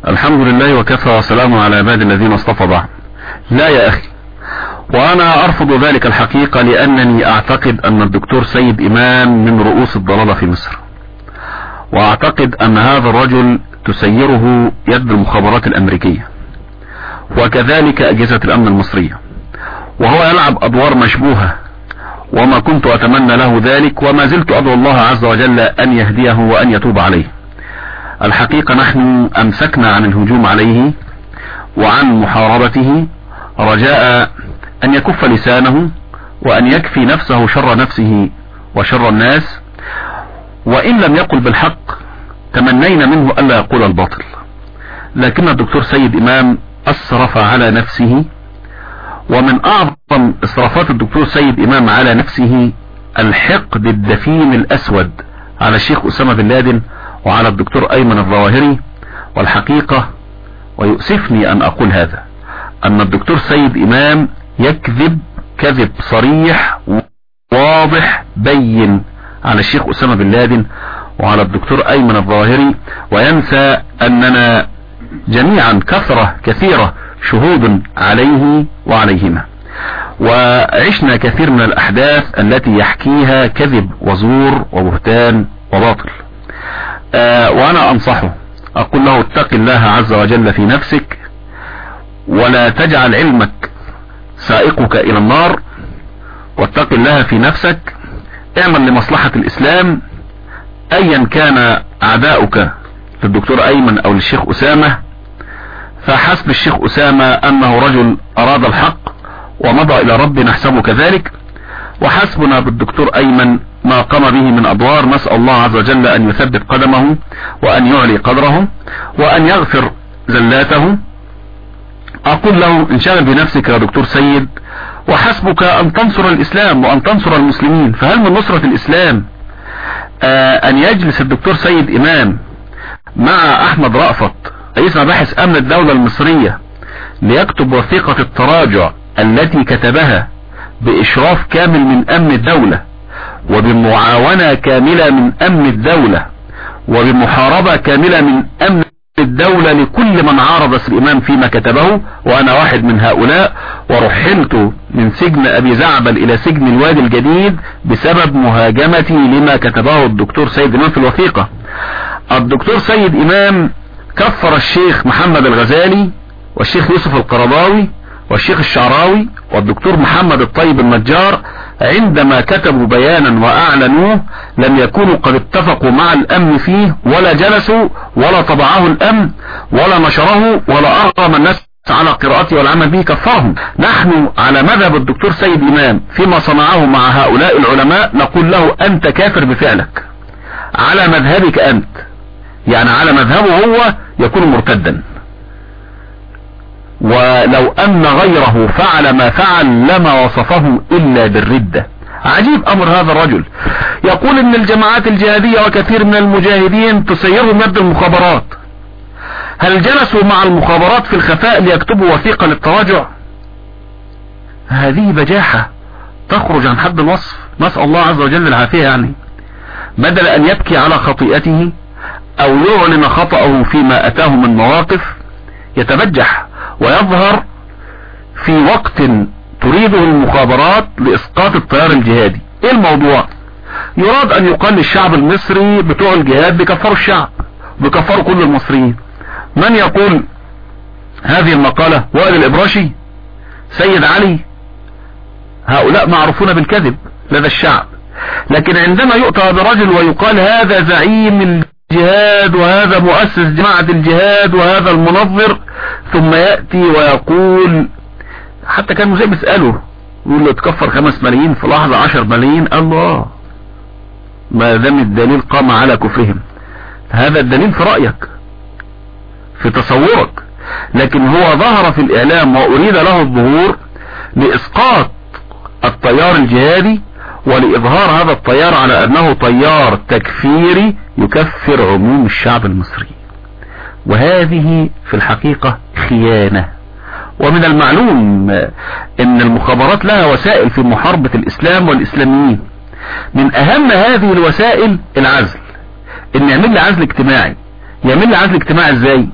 Speaker 1: الحمد لله وكفى وسلام على عباد الذين اصطفى بعد. لا يا أخي وأنا أرفض ذلك الحقيقة لأنني أعتقد أن الدكتور سيد إمام من رؤوس الضلالة في مصر. وأعتقد أن هذا الرجل تسيره يد المخابرات الأمريكية وكذلك أجهزة الأمن المصرية. وهو يلعب أدوار مشبوهة. وما كنت أتمنى له ذلك وما زلت أدعو الله عز وجل أن يهديه وأن يتوب عليه. الحقيقة نحن أمسكنا عن الهجوم عليه وعن محاربته رجاء أن يكف لسانه وأن يكفي نفسه شر نفسه وشر الناس. وإن لم يقل بالحق تمنينا منه ألا يقول الباطل. لكن الدكتور سيد إمام أسرف على نفسه ومن أعظم إسرافات الدكتور سيد إمام على نفسه الحقد الدفين الأسود على الشيخ أسامة بن لادن وعلى الدكتور أيمن الظواهري والحقيقة ويؤسفني أن أقول هذا أن الدكتور سيد إمام يكذب كذب صريح واضح بين على الشيخ أسامة بن لادن وعلى الدكتور أيمن الظواهري وينسى أننا جميعا كثرة كثيرة شهود عليه وعليهما. وعشنا كثير من الأحداث التي يحكيها كذب وزور وبهتان وباطل. آه وأنا أنصحه أقول له اتق الله عز وجل في نفسك ولا تجعل علمك سائقك إلى النار واتق الله في نفسك اعمل لمصلحة الإسلام. أيا كان أعداؤك للدكتور أيمن أو للشيخ أسامة فحسب الشيخ أسامة أنه رجل أراد الحق ومضى إلى رب نحسبه كذلك وحسبنا بالدكتور أيمن ما قام به من أدوار نسأل الله عز وجل أن يثبت قدمه وأن يعلي قدره وأن يغفر زلاته. أقول له انشغل بنفسك يا دكتور سيد وحسبك أن تنصر الإسلام وأن تنصر المسلمين فهل من نصرة الإسلام آه أن يجلس الدكتور سيد إمام مع أحمد رأفت رئيس مباحث أمن الدولة المصرية ليكتب وثيقة التراجع التي كتبها بإشراف كامل من أمن الدولة وبمعاونة كاملة من أمن الدولة وبمحاربة كاملة من أمن الدولة لكل من عارض الإمام فيما كتبه وأنا واحد من هؤلاء ورحلت من سجن أبي زعبل إلى سجن الوادي الجديد بسبب مهاجمتي لما كتبه الدكتور سيد إمام في الوثيقة. الدكتور سيد إمام كفر الشيخ محمد الغزالي والشيخ يوسف القرضاوي والشيخ الشعراوي والدكتور محمد الطيب النجار عندما كتبوا بيانا وأعلنوه لم يكونوا قد اتفقوا مع الأمن فيه ولا جلسوا ولا طبعه الأمن ولا نشره ولا اغرم الناس على قراءته والعمل به كفرهم. نحن على مذهب الدكتور سيد إمام فيما صنعه مع هؤلاء العلماء نقول له أنت كافر بفعلك. على مذهبك أنت. يعني على مذهبه هو يكون مرتدا. ولو أن غيره فعل ما فعل لما وصفه إلا بالردة. عجيب أمر هذا الرجل. يقول إن الجماعات الجهادية وكثير من المجاهدين تسيرهم يد المخابرات. هل جلسوا مع المخابرات في الخفاء ليكتبوا وثيقة للتراجع؟ هذه بجاحة تخرج عن حد الوصف. نسأل الله عز وجل العافية يعني. بدل أن يبكي على خطيئته أو يعلن خطأه فيما أتاه من مواقف يتبجح ويظهر في وقت تريده المخابرات لإسقاط التيار الجهادي. إيه الموضوع؟ يراد أن يقال للشعب المصري بتوع الجهاد بيكفروا الشعب بيكفروا كل المصريين. من يقول هذه المقالة؟ وائل الإبراشي سيد علي. هؤلاء معروفون بالكذب لدى الشعب. لكن عندما يؤتى برجل ويقال هذا زعيم الجهاد وهذا مؤسس جماعة الجهاد وهذا المنظر ثم يأتي ويقول حتى كان مزيد بيسأله يقول له تكفر خمس ملايين في لحظة عشر ملايين؟ الله! ما دام الدليل قام على كفرهم. هذا الدليل في رأيك في تصورك. لكن هو ظهر في الإعلام وأريد له الظهور لإسقاط التيار الجهادي ولإظهار هذا التيار على أنه تيار تكفيري يكفر عموم الشعب المصري. وهذه في الحقيقة خيانة. ومن المعلوم إن المخابرات لها وسائل في محاربة الإسلام والإسلاميين. من أهم هذه الوسائل العزل. إن يعمل لي عزل اجتماعي. يعمل لي عزل اجتماعي إزاي؟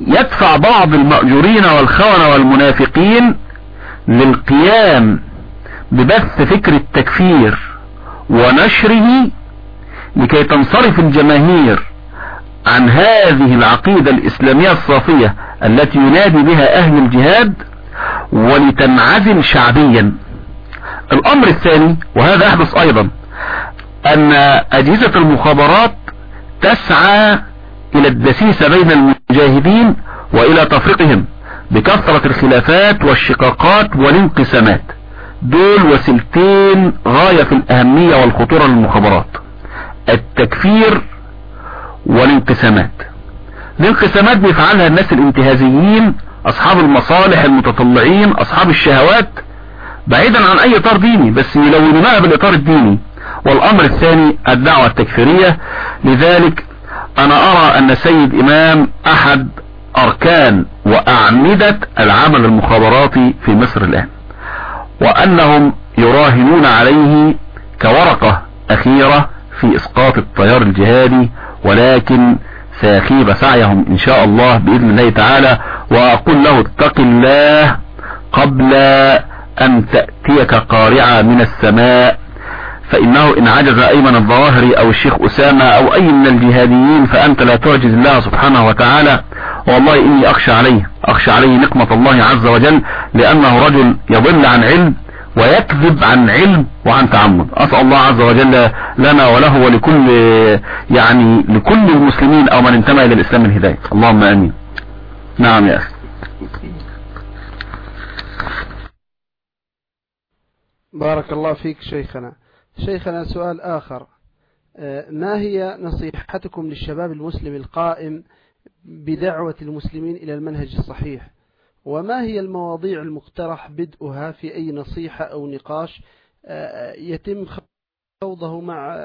Speaker 1: يدفع بعض المأجورين والخونة والمنافقين للقيام ببث فكر التكفير ونشره لكي تنصرف الجماهير عن هذه العقيدة الإسلامية الصافية التي ينادي بها أهل الجهاد ولتنعزل شعبيا. الأمر الثاني وهذا يحدث أيضا أن أجهزة المخابرات تسعى إلى الدسيسة بين المجاهدين وإلى تفريقهم بكثرة الخلافات والشقاقات والانقسامات. دول وسيلتين غاية في الأهمية والخطورة للمخابرات. التكفير والانقسامات. الانقسامات بيفعلها الناس الانتهازيين أصحاب المصالح المتطلعين أصحاب الشهوات بعيدا عن أي إطار ديني بس يلونونها بالإطار الديني. والأمر الثاني الدعوة التكفيرية. لذلك أنا أرى أن سيد إمام أحد أركان وأعمدة العمل المخابراتي في مصر الآن. وأنهم يراهنون عليه كورقة أخيرة في إسقاط التيار الجهادي ولكن سيخيب سعيهم إن شاء الله بإذن الله تعالى. وأقول له اتق الله قبل أن تأتيك قارعة من السماء. فإنه إن عجز أيمن الظواهري أو الشيخ أسامة أو أي من الجهاديين فأنت لا تعجز الله سبحانه وتعالى. والله إني أخشى عليه أخشى عليه نقمة الله عز وجل لأنه رجل يضل عن علم ويكذب عن علم وعن تعمد. أسأل الله عز وجل لنا وله ولكل يعني لكل المسلمين أو من انتمى إلى الإسلام الهداية اللهم آمين. نعم يا أخي.
Speaker 3: بارك الله فيك شيخنا. شيخنا سؤال آخر. آه، ما هي نصيحتكم للشباب المسلم القائم بدعوة المسلمين إلى المنهج الصحيح؟ وما هي المواضيع المقترح بدءها في أي نصيحة أو نقاش آه، يتم خوضه مع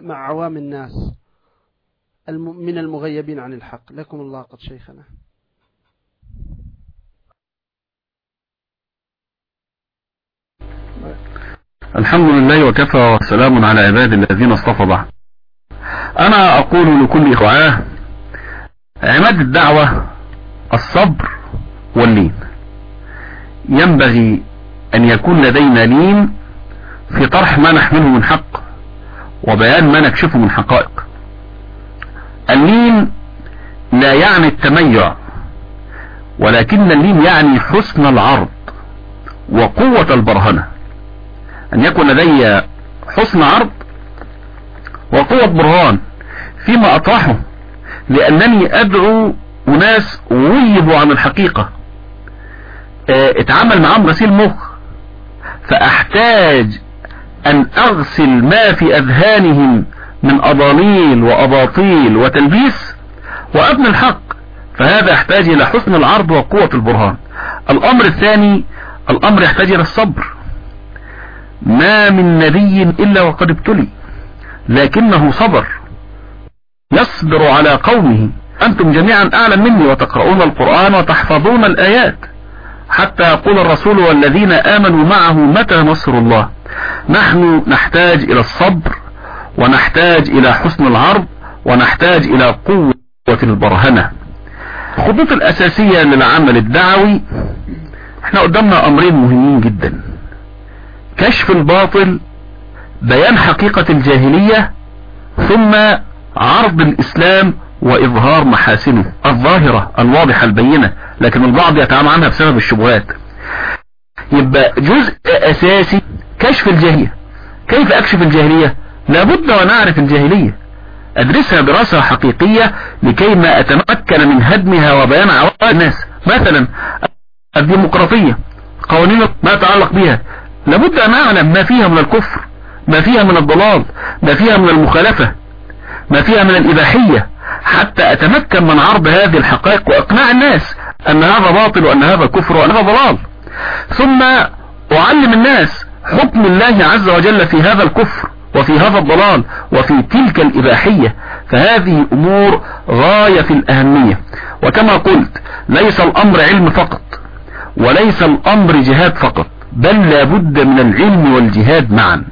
Speaker 3: مع عوام الناس من المغيبين عن الحق؟ لكم الله قد شيخنا.
Speaker 1: الحمد لله وكفى وسلام على عباد الذين اصطفى بعد. أنا أقول لكل اخواه عماد الدعوة الصبر واللين. ينبغي أن يكون لدينا لين في طرح ما نحمله من حق وبيان ما نكشفه من حقائق. اللين لا يعني التميع ولكن اللين يعني حسن العرض وقوة البرهنة. أن يكون لدي حسن عرض وقوة برهان فيما اطرحه لأنني أدعو اناس غيبوا عن الحقيقة. آه اتعامل معهم غسيل مخ فأحتاج أن أغسل ما في أذهانهم من اضاليل وأباطيل وتلبيس وأبني الحق. فهذا يحتاج إلى حسن العرض وقوة البرهان. الأمر الثاني الأمر يحتاج إلى الصبر. ما من نبي إلا وقد ابتلي لكنه صبر. يصبر على قومه. أنتم جميعا أعلم مني وتقرؤون القرآن وتحفظون الآيات. حتى يقول الرسول والذين آمنوا معه متى نصر الله؟ نحن نحتاج إلى الصبر ونحتاج إلى حسن العرض ونحتاج إلى قوة البرهنة. الخطوط الأساسية للعمل الدعوي إحنا قدامنا أمرين مهمين جدا. كشف الباطل بيان حقيقة الجاهلية ثم عرض الإسلام وإظهار محاسنه الظاهرة الواضحة البينة لكن البعض يتعامل عنها بسبب الشبهات. يبقى جزء أساسي كشف الجاهلية. كيف أكشف الجاهلية؟ لابد وان اعرف الجاهلية. أدرسها دراسة حقيقية لكي ما أتمكن من هدمها وبيان عوائد الناس. مثلا الديمقراطية قوانين ما يتعلق بها. لابد ان اعلم ما فيها من الكفر ما فيها من الضلال ما فيها من المخالفة ما فيها من الإباحية. حتى أتمكن من عرض هذه الحقائق وإقناع الناس أن هذا باطل وأن هذا كفر وأن هذا ضلال. ثم أعلم الناس حكم الله عز وجل في هذا الكفر وفي هذا الضلال وفي تلك الإباحية. فهذه أمور غاية في الأهمية. وكما قلت ليس الأمر علم فقط وليس الأمر جهاد فقط. بل لابد من العلم والجهاد معا.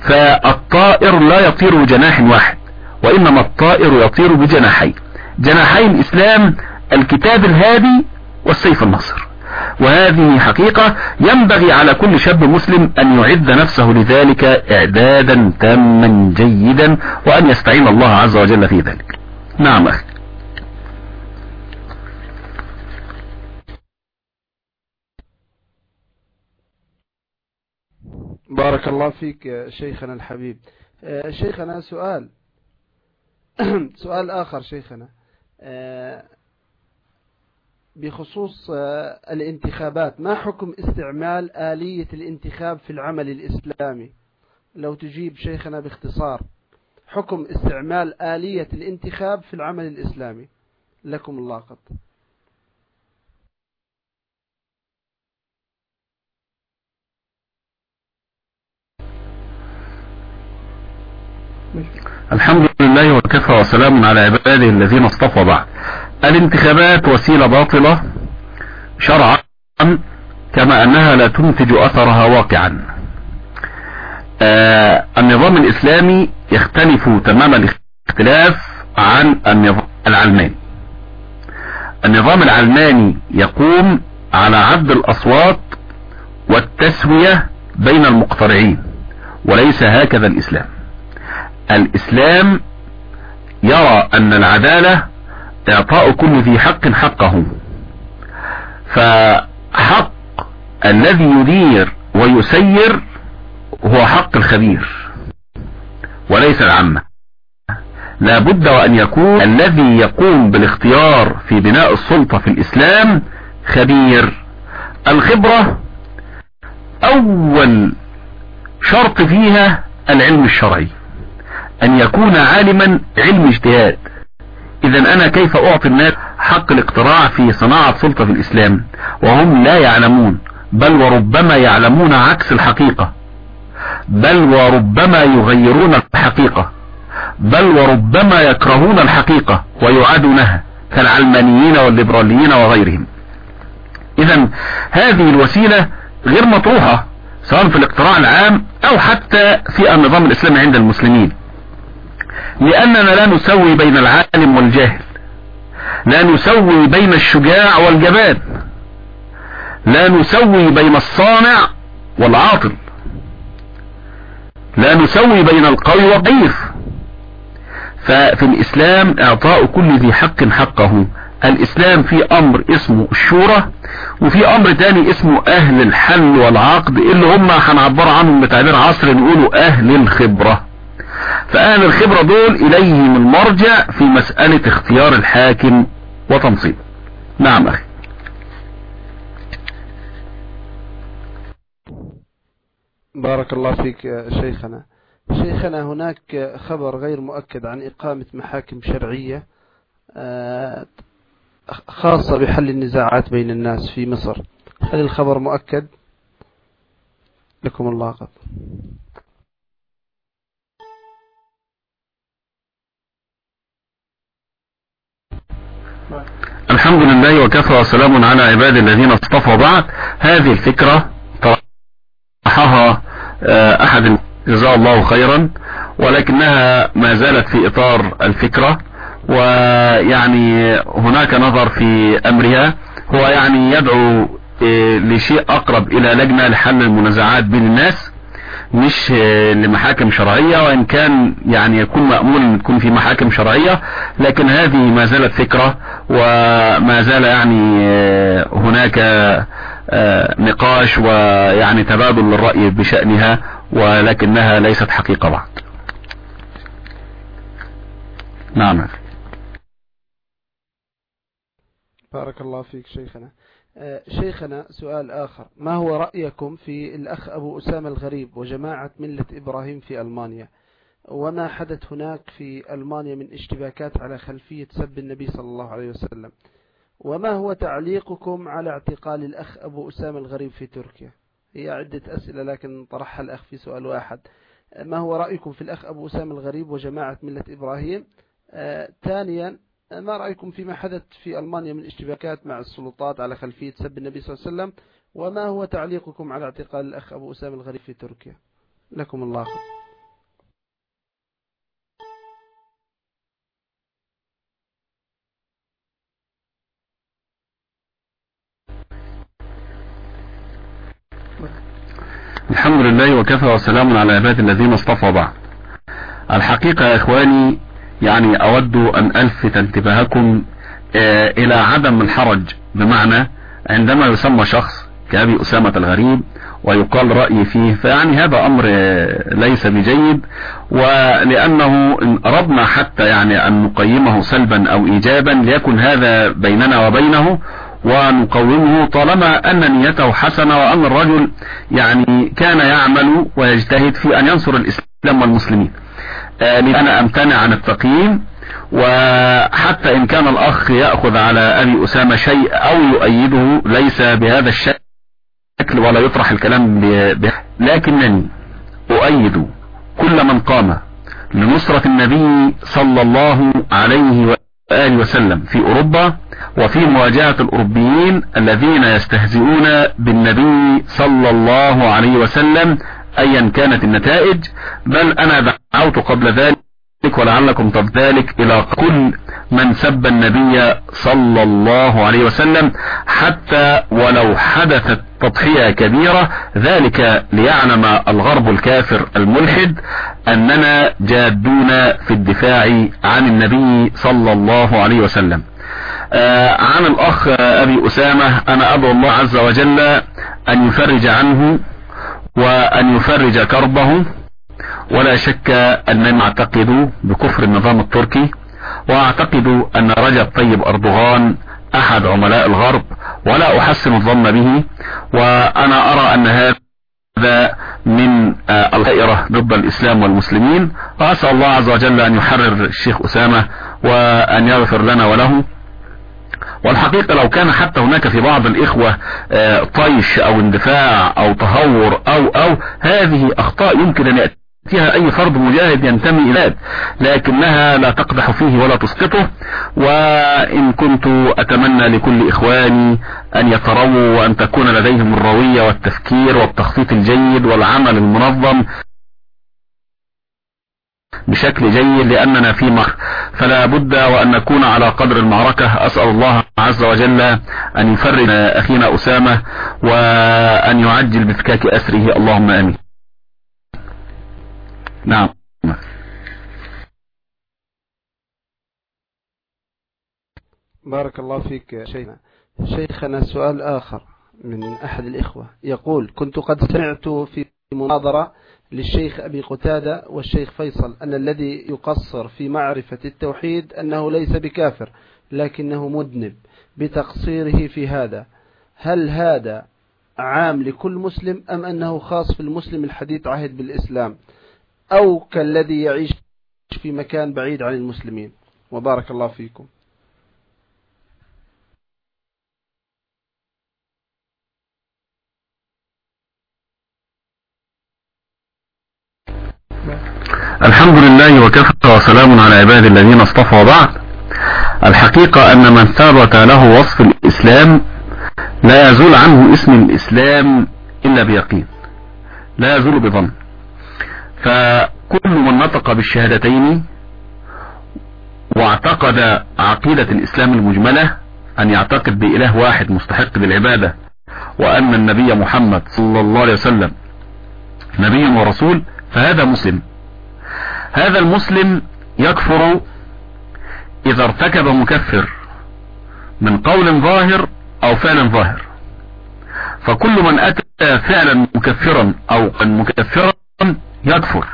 Speaker 1: فالطائر لا يطير بجناح واحد وإنما الطائر يطير بجناحين. جناحي الإسلام الكتاب الهادي والسيف النصر. وهذه حقيقة ينبغي على كل شاب مسلم أن يعد نفسه لذلك إعدادا تاما جيدا وأن يستعين الله عز وجل في ذلك. نعم أخي.
Speaker 3: بارك الله فيك شيخنا الحبيب. شيخنا سؤال. سؤال آخر شيخنا. بخصوص الانتخابات ما حكم استعمال آلية الانتخاب في العمل الإسلامي؟ لو تجيب شيخنا باختصار حكم استعمال آلية الانتخاب في العمل الإسلامي؟ لكم الله قط.
Speaker 1: الحمد لله وكفى وسلام على عباده الذين اصطفى بعد. الانتخابات وسيلة باطلة شرعا كما أنها لا تنتج أثرها واقعا. آه النظام الإسلامي يختلف تمام الاختلاف عن النظام العلماني. النظام العلماني يقوم على عد الأصوات والتسوية بين المقترعين وليس هكذا الإسلام. الإسلام يرى أن العدالة إعطاء كل ذي حق حقه. فحق الذي يدير ويسير هو حق الخبير وليس العامة. لا بد وأن يكون الذي يقوم بالاختيار في بناء السلطة في الإسلام خبير. الخبرة أول شرط فيها العلم الشرعي. أن يكون عالما علم اجتهاد. اذا أنا كيف أعطي الناس حق الاقتراع في صناعة سلطة في الإسلام؟ وهم لا يعلمون بل وربما يعلمون عكس الحقيقة. بل وربما يغيرون الحقيقة. بل وربما يكرهون الحقيقة ويعادونها كالعلمانيين والليبراليين وغيرهم. اذا هذه الوسيلة غير مطروحة سواء في الاقتراع العام أو حتى في النظام الإسلامي عند المسلمين. لأننا لا نسوي بين العالم والجاهل لا نسوي بين الشجاع والجبان. لا نسوي بين الصانع والعاطل. لا نسوي بين القوي والضعيف. ففي الإسلام إعطاء كل ذي حق حقه. الإسلام في أمر اسمه الشورى وفي أمر تاني اسمه أهل الحل والعقد اللي هم هنعبر عنهم بتعبير عصر نقولوا أهل الخبرة. فاهل الخبرة دول إليهم المرجع في مسألة اختيار الحاكم وتنصيبه. نعم أخي.
Speaker 3: بارك الله فيك شيخنا. شيخنا هناك خبر غير مؤكد عن إقامة محاكم شرعية خاصة بحل النزاعات بين الناس في مصر. هل الخبر مؤكد؟ لكم الله قد
Speaker 1: الحمد لله وكفى وسلام على عباد الذين اصطفى بعد. هذه الفكرة طرحها أحد جزاه الله خيرا ولكنها ما زالت في إطار الفكرة. ويعني هناك نظر في أمرها. هو يعني يدعو لشيء أقرب إلى لجنة لحل المنازعات بين الناس. مش لمحاكم شرعية وإن كان يعني يكون مأمول إن تكون في محاكم شرعية لكن هذه ما زالت فكرة وما زال يعني هناك نقاش ويعني تبادل للرأي بشأنها ولكنها ليست حقيقة بعد. نعم.
Speaker 3: بارك الله فيك شيخنا. شيخنا سؤال آخر. ما هو رأيكم في الأخ أبو أسامة الغريب وجماعة ملة إبراهيم في ألمانيا؟ وما حدث هناك في ألمانيا من اشتباكات على خلفية سب النبي صلى الله عليه وسلم؟ وما هو تعليقكم على اعتقال الأخ أبو أسامة الغريب في تركيا؟ هي عدة أسئلة لكن طرحها الأخ في سؤال واحد. ما هو رأيكم في الأخ أبو أسامة الغريب وجماعة ملة إبراهيم؟ آه ثانيا ما رأيكم فيما حدث في ألمانيا من اشتباكات مع السلطات على خلفية سب النبي صلى الله عليه وسلم؟ وما هو تعليقكم على اعتقال الأخ أبو أسامة الغريب في تركيا؟ لكم الله خير.
Speaker 1: الحمد لله وكفى وسلام على عباد الذين اصطفى بعد. الحقيقة يا إخواني يعني أود أن ألفت انتباهكم إلى عدم الحرج بمعنى عندما يسمى شخص كأبي أسامة الغريب ويقال رأيي فيه فيعني هذا أمر ليس بجيد ولأنه إن أردنا حتى يعني أن نقيمه سلبا أو إيجابا ليكن هذا بيننا وبينه ونقومه طالما أن نيته حسنة وأن الرجل يعني كان يعمل ويجتهد في أن ينصر الإسلام والمسلمين. أنا أمتنع عن التقييم وحتى إن كان الأخ يأخذ على أبي أسامة شيء أو يؤيده ليس بهذا الشكل ولا يطرح الكلام ب... ب... لكنني أؤيد كل من قام لنصرة النبي صلى الله عليه وآله وسلم في أوروبا وفي مواجهة الأوروبيين الذين يستهزئون بالنبي صلى الله عليه وسلم أيا كانت النتائج بل أنا دعوت قبل ذلك ولعلكم ذلك إلى كل من سب النبي صلى الله عليه وسلم حتى ولو حدثت تضحية كبيرة ذلك ليعلم الغرب الكافر الملحد أننا جادون في الدفاع عن النبي صلى الله عليه وسلم. آه عن الأخ أبي أسامة أنا أدعو الله عز وجل أن يفرج عنه وأن يفرج كربه. ولا شك انني اعتقد بكفر النظام التركي وأعتقد أن رجب طيب أردوغان أحد عملاء الغرب ولا أحسن الظن به. وأنا أرى أن هذا من الغائرة ضد الإسلام والمسلمين. وأسأل الله عز وجل أن يحرر الشيخ أسامة وأن يغفر لنا وله. والحقيقة لو كان حتى هناك في بعض الإخوة طيش أو اندفاع أو تهور أو أو هذه أخطاء يمكن أن يأتي فيها أي فرد مجاهد ينتمي إلى لكنها لا تقدح فيه ولا تسقطه وإن كنت أتمنى لكل إخواني أن يترووا وأن تكون لديهم الروية والتفكير والتخطيط الجيد والعمل المنظم بشكل جيد لأننا في مخ. فلا بد وأن نكون على قدر المعركة. أسأل الله عز وجل أن يفرج أخينا أسامة وأن يعجل بفكاك أسره. اللهم آمين. نعم.
Speaker 3: بارك الله فيك شيخنا. شيخنا سؤال آخر من أحد الإخوة. يقول كنت قد سمعت في مناظرة للشيخ أبي قتادة والشيخ فيصل أن الذي يقصر في معرفة التوحيد أنه ليس بكافر. لكنه مذنب بتقصيره في هذا. هل هذا عام لكل مسلم أم أنه خاص في المسلم الحديث عهد بالإسلام؟ أو كالذي يعيش في مكان بعيد عن المسلمين؟ وبارك الله فيكم.
Speaker 1: الحمد لله وكفى وسلام على عباد الذين اصطفى بعد الحقيقة أن من ثبت له وصف الإسلام لا يزول عنه اسم الإسلام إلا بيقين لا يزول بظن. فكل من نطق بالشهادتين واعتقد عقيدة الإسلام المجملة أن يعتقد بإله واحد مستحق للعبادة وأن النبي محمد صلى الله عليه وسلم نبي ورسول فهذا مسلم. هذا المسلم يكفر إذا ارتكب مكفر من قول ظاهر أو فعل ظاهر. فكل من أتى فعلا مكفرا أو مكفرا يكفر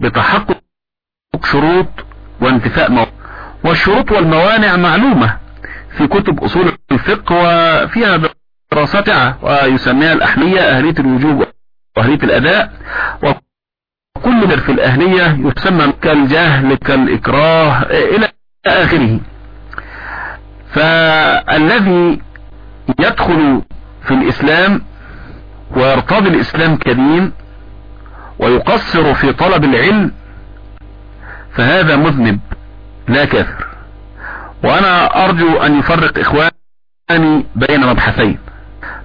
Speaker 1: بتحقق شروط وانتفاء موانع والشروط والموانع معلومة في كتب أصول الفقه وفيها دراسات ويسميها الاحمية أهلية الوجوب وأهلية الأداء. وكل في الأهلية يسمى كالجهل كالاكراه إلى آخره. فالذي يدخل في الإسلام ويرتضي الإسلام كدين ويقصر في طلب العلم فهذا مذنب لا كافر. وأنا أرجو أن يفرق إخواني بين مبحثين.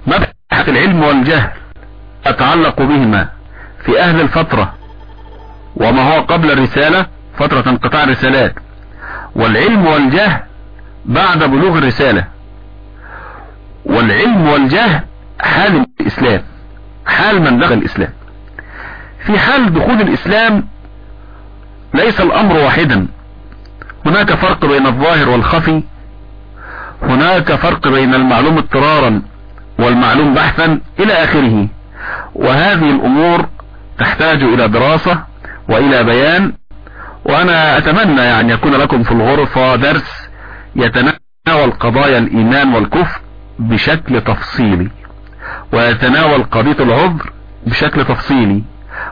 Speaker 1: مبحث العلم والجهل اتعلق بهما في أهل الفترة وما هو قبل الرسالة فترة انقطاع الرسالات. والعلم والجهل بعد بلوغ الرسالة. والعلم والجهل حال الإسلام حال من دخل الإسلام. في حال دخول الإسلام ليس الأمر واحدا. هناك فرق بين الظاهر والخفي. هناك فرق بين المعلوم اضطرارا والمعلوم بحثا إلى آخره. وهذه الأمور تحتاج إلى دراسة وإلى بيان وأنا أتمنى يعني يكون لكم في الغرفة درس يتناول قضايا الإيمان والكفر بشكل تفصيلي ويتناول قضية العذر بشكل تفصيلي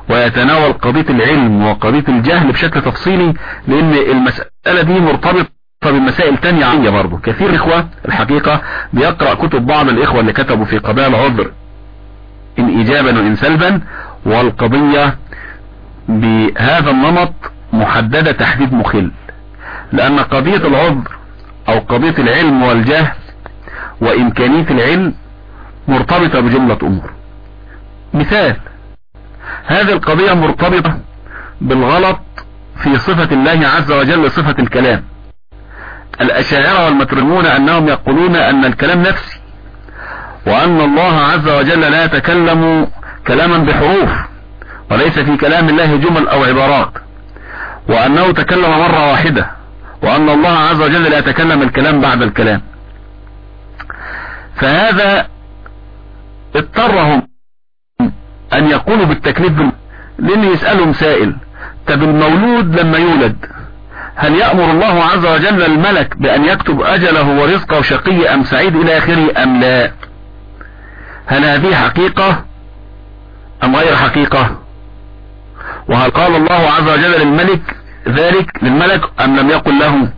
Speaker 1: ويتناول قضية العلم وقضية الجهل بشكل تفصيلي لأن المسألة دي مرتبطة بمسائل تانية عنية برضو كثير اخوة الحقيقة بيقرأ كتب بعض الإخوة اللي كتبوا في قضايا العذر إن ايجابا وإن سلبا والقضية بهذا النمط محددة تحديد مخل لأن قضية العذر أو قضية العلم والجهل وإمكانية العلم مرتبطة بجملة أمور. مثال هذه القضية مرتبطة بالغلط في صفة الله عز وجل صفة الكلام. الأشاعرة والمترمون أنهم يقولون أن الكلام نفسي وأن الله عز وجل لا يتكلم كلاما بحروف وليس في كلام الله جمل أو عبارات. وأنه تكلم مرة واحدة وأن الله عز وجل لا يتكلم الكلام بعد الكلام. فهذا اضطرهم أن يقولوا بالتكليف لأن يسألهم سائل طب المولود لما يولد هل يأمر الله عز وجل الملك بأن يكتب أجله ورزقه شقي أم سعيد إلى آخره أم لا؟ هل هذه حقيقة أم غير حقيقة؟ وهل قال الله عز وجل للملك ذلك للملك أم لم يقل له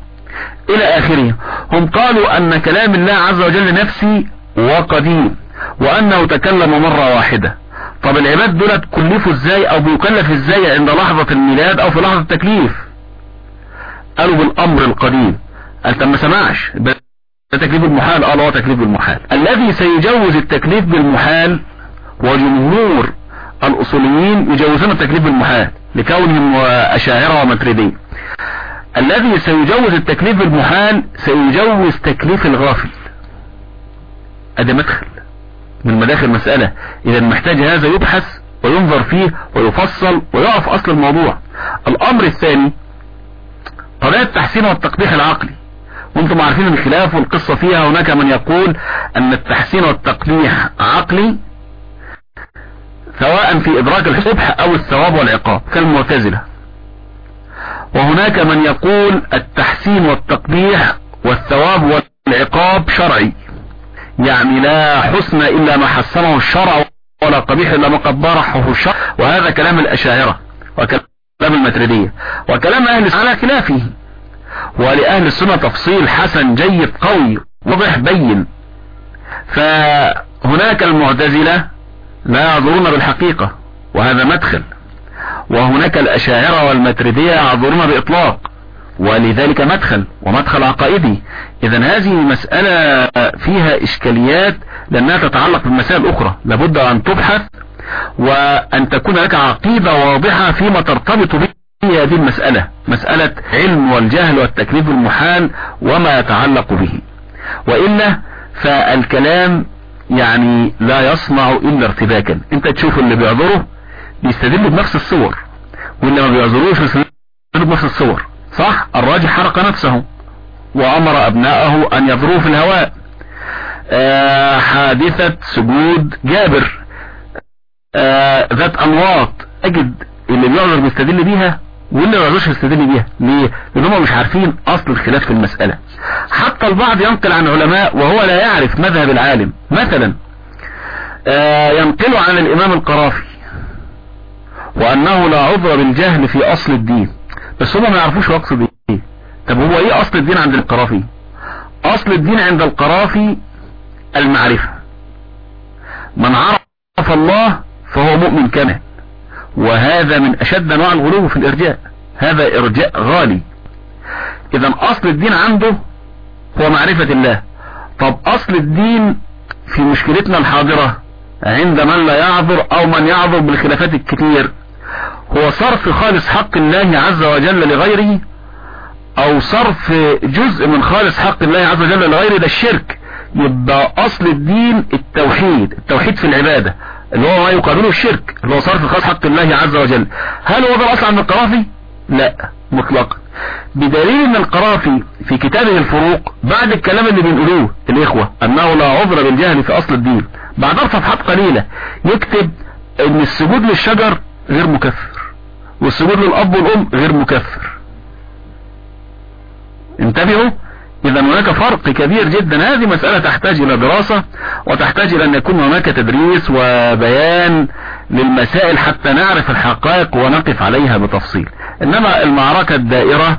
Speaker 1: إلى آخره. هم قالوا أن كلام الله عز وجل نفسي وقديم وأنه تكلم مرة واحدة. طب العباد دولت كلفوا إزاي أو بيكلف إزاي عند لحظة الميلاد أو في لحظة التكليف؟ قالوا بالأمر القديم. قال ما سمعش ده تكليف المحال. آه هو تكليف بالمحال الذي سيجوز التكليف بالمحال وجمهور الأصوليين يجوزون التكليف بالمحال. لكونهم أشاعرة ومتردين الذي سيجوز التكليف بالمحال سيجوز تكليف الغافل. ادي مدخل من مداخل المسألة. إذا محتاج هذا يبحث وينظر فيه ويفصل ويقف أصل الموضوع. الأمر الثاني قضايا التحسين والتقبيح العقلي. وأنتم عارفين الخلاف والقصة فيها. هناك من يقول أن التحسين والتقبيح عقلي سواء في إدراك الحبح أو الثواب والعقاب كالمعتزلة. وهناك من يقول التحسين والتقبيح والثواب والعقاب شرعي. يعني لا حسن إلا ما حسنه الشرع ولا قبيح إلا ما قبرحه الشرع. وهذا كلام الأشاعرة وكلام المتردية وكلام أهل السنة على خلافه. ولأهل السنة تفصيل حسن جيد قوي واضح بين. فهناك المعتزلة لا يعذرون بالحقيقة وهذا مدخل. وهناك الأشاعرة والمتردية يعذرون بإطلاق. ولذلك مدخل ومدخل عقائدي. اذا هذه مسألة فيها إشكاليات لأنها تتعلق بالمسائل الاخرى لابد أن تبحث وأن تكون لك عقيدة واضحة فيما ترتبط به هذه المسألة مسألة علم والجهل والتكليف المحال وما يتعلق به. وإلا فالكلام يعني لا يصنع إلا ارتباكا. أنت تشوف اللي بيعذره بيستدل بنفس الصور واللي ما بيعذروش بيستدل بنفس الصور. صح؟ الراجل حرق نفسه وأمر أبناءه أن يضروا في الهواء. آه حادثة سجود جابر. آه ذات انواط أجد اللي بيعذر بيستدل بيها واللي ما يعذرش بيستدل بيها. ليه؟ لأن هم مش عارفين أصل الخلاف في المسألة. حتى البعض ينقل عن علماء وهو لا يعرف مذهب العالم. مثلا آه ينقل عن الإمام القرافي وأنه لا عذر بالجهل في أصل الدين. بس هم ما يعرفوش يقصد إيه. طب هو إيه أصل الدين عند القرافي؟ أصل الدين عند القرافي المعرفة. من عرف الله فهو مؤمن كمان وهذا من أشد أنواع الغلو في الإرجاء. هذا إرجاء غالي. اذا أصل الدين عنده هو معرفة الله. طب أصل الدين في مشكلتنا الحاضرة عند من لا يعذر أو من يعذر بالخلافات الكتير. هو صرف خالص حق الله عز وجل لغيره أو صرف جزء من خالص حق الله عز وجل لغيره؟ ده الشرك. يبقى أصل الدين التوحيد التوحيد في العبادة اللي هو ما يقابله الشرك اللي هو صرف خالص حق الله عز وجل. هل هو ده الأصل عند القرافي لا مطلقا. بدليل إن القرافي في كتابه الفروق بعد الكلام اللي بنقولوه الإخوة أنه لا عذر بالجهل في أصل الدين. بعد صفحات قليلة يكتب إن السجود للشجر غير مكفر والسجود للأب والأم غير مكفر. انتبهوا؟ إذا هناك فرق كبير جدا. هذه مسألة تحتاج إلى دراسة وتحتاج إلى أن يكون هناك تدريس وبيان للمسائل حتى نعرف الحقائق ونقف عليها بتفصيل. إنما المعركة الدائرة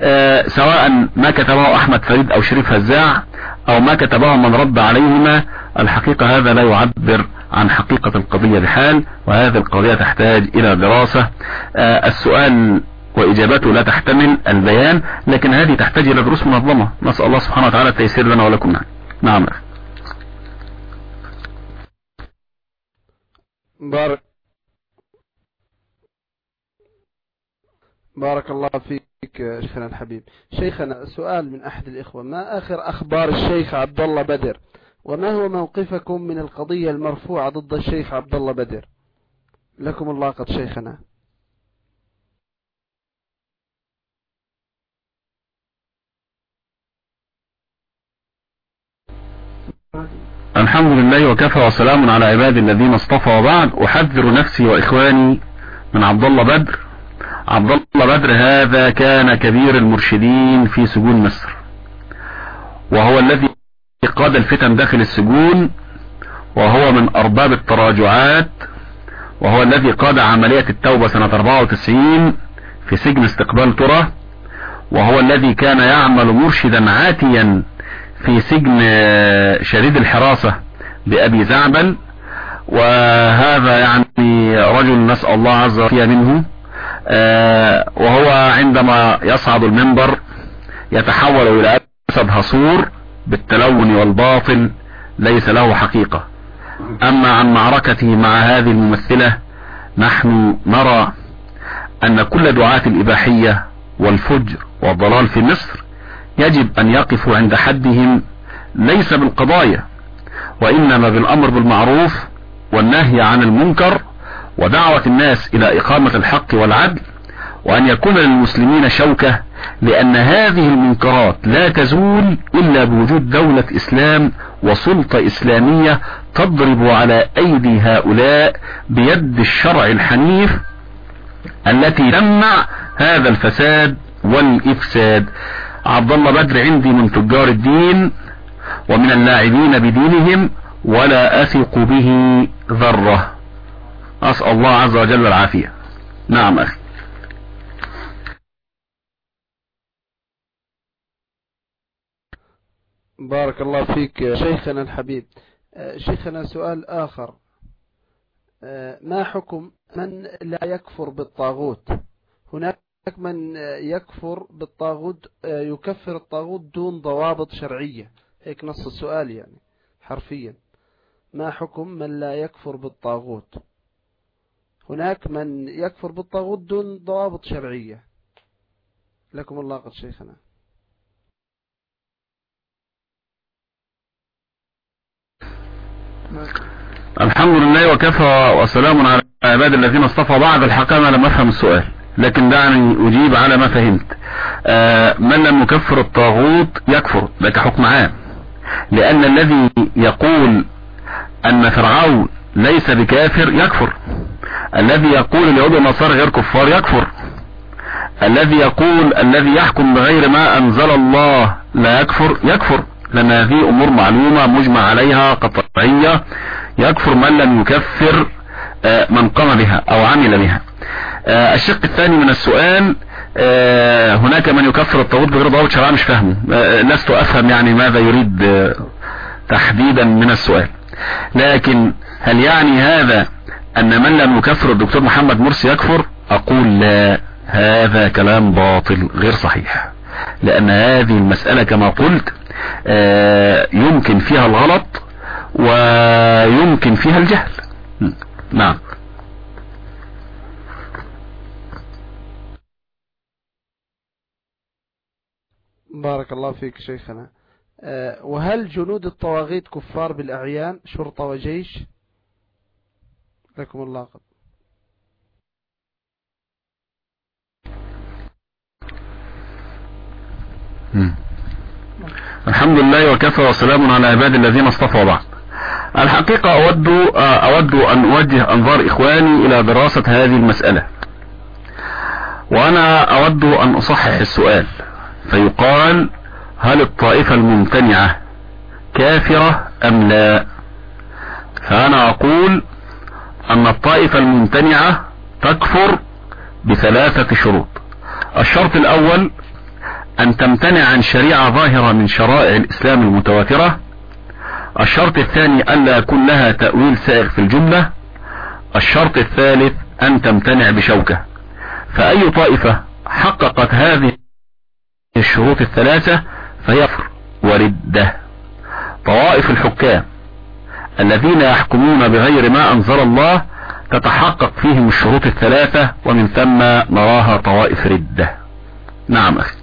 Speaker 1: آه سواء ما كتبه أحمد فريد أو شريف هزاع أو ما كتبه من رد عليهما الحقيقة هذا لا يعبر عن حقيقة القضية بحال وهذه القضية تحتاج إلى دراسة. آه السؤال وإجابته لا تحتمل البيان لكن هذه تحتاج إلى دروس منظمة. نسأل الله سبحانه وتعالى التيسير لنا ولكم. نعم نعم.
Speaker 3: بارك بارك الله فيك شيخنا الحبيب. شيخنا سؤال من أحد الإخوة. ما آخر أخبار الشيخ عبد الله بدر؟ وما هو موقفكم من القضية المرفوعة ضد الشيخ عبد الله بدر؟ لكم الله قد شيخنا.
Speaker 1: الحمد لله وكفى وسلام على عباد الذين اصطفى وبعد. أحذر نفسي وإخواني من عبد الله بدر. عبد الله بدر هذا كان كبير المرشدين في سجون مصر. وهو الذي قاد الفتن داخل السجون. وهو من أرباب التراجعات. وهو الذي قاد عملية التوبة سنة 94 في سجن استقبال ترى. وهو الذي كان يعمل مرشدا عاتيا في سجن شديد الحراسة بأبي زعبل. وهذا يعني رجل نسأل الله عز وجل منه. وهو عندما يصعد المنبر يتحول إلى أسد هصور بالتلون والباطل ليس له حقيقة. أما عن معركته مع هذه الممثلة نحن نرى أن كل دعاة الإباحية والفجر والضلال في مصر يجب أن يقفوا عند حدهم ليس بالقضايا وإنما بالأمر بالمعروف والنهي عن المنكر ودعوة الناس إلى إقامة الحق والعدل وأن يكون للمسلمين شوكة لأن هذه المنكرات لا تزول إلا بوجود دولة إسلام وسلطة إسلامية تضرب على أيدي هؤلاء بيد الشرع الحنيف التي تمنع هذا الفساد والإفساد. عبد الله بدر عندي من تجار الدين ومن اللاعبين بدينهم ولا أثق به ذرة. أسأل الله عز وجل العافية. نعم أخي.
Speaker 3: بارك الله فيك شيخنا الحبيب. شيخنا سؤال آخر. ما حكم من لا يكفر بالطاغوت؟ هناك من يكفر بالطاغوت يكفر الطاغوت دون ضوابط شرعية. هيك نص السؤال يعني حرفيا. ما حكم من لا يكفر بالطاغوت؟ هناك من يكفر بالطاغوت دون ضوابط شرعية. لكم الله قد شيخنا.
Speaker 1: الحمد لله وكفى وسلام على عباد الذين اصطفى بعد الحقيقة ما لم افهم السؤال. لكن دعني أجيب على ما فهمت. آه من لم يكفر الطاغوت يكفر ده كحكم عام. لأن الذي يقول أن فرعون ليس بكافر يكفر. الذي يقول اليهود والنصارى غير كفار يكفر. الذي يقول الذي يحكم بغير ما أنزل الله لا يكفر يكفر. لأن هذه أمور معلومة مجمع عليها قطعية. يكفر من لم يكفر من قام بها أو عمل بها. الشق الثاني من السؤال هناك من يكفر الطاغوت بغير ضوابط شرعية مش فاهمه. لست افهم يعني ماذا يريد تحديدا من السؤال. لكن هل يعني هذا أن من لم يكفر الدكتور محمد مرسي يكفر؟ أقول لا هذا كلام باطل غير صحيح. لأن هذه المسألة كما قلت يمكن فيها الغلط ويمكن فيها الجهل. نعم.
Speaker 3: بارك الله فيك شيخنا. وهل جنود الطواغيت كفار بالأعيان؟ شرطة وجيش؟ لكم الله قد
Speaker 1: الحمد لله وكفى وسلام على عباد الذين اصطفى بعد. الحقيقة أود أود أن أوجه أنظار إخواني إلى دراسة هذه المسألة. وأنا أود أن أصحح السؤال. فيقال هل الطائفة الممتنعة كافرة أم لا؟ فأنا أقول أن الطائفة الممتنعة تكفر بثلاثة شروط. الشرط الأول أن تمتنع عن شريعة ظاهرة من شرائع الإسلام المتواترة. الشرط الثاني ألا يكون لها تأويل سائغ في الجملة. الشرط الثالث أن تمتنع بشوكة. فأي طائفة حققت هذه الشروط الثلاثة فيفر وردة. طوائف الحكام الذين يحكمون بغير ما أنزل الله تتحقق فيهم الشروط الثلاثة ومن ثم نراها طوائف ردة. نعم أخي.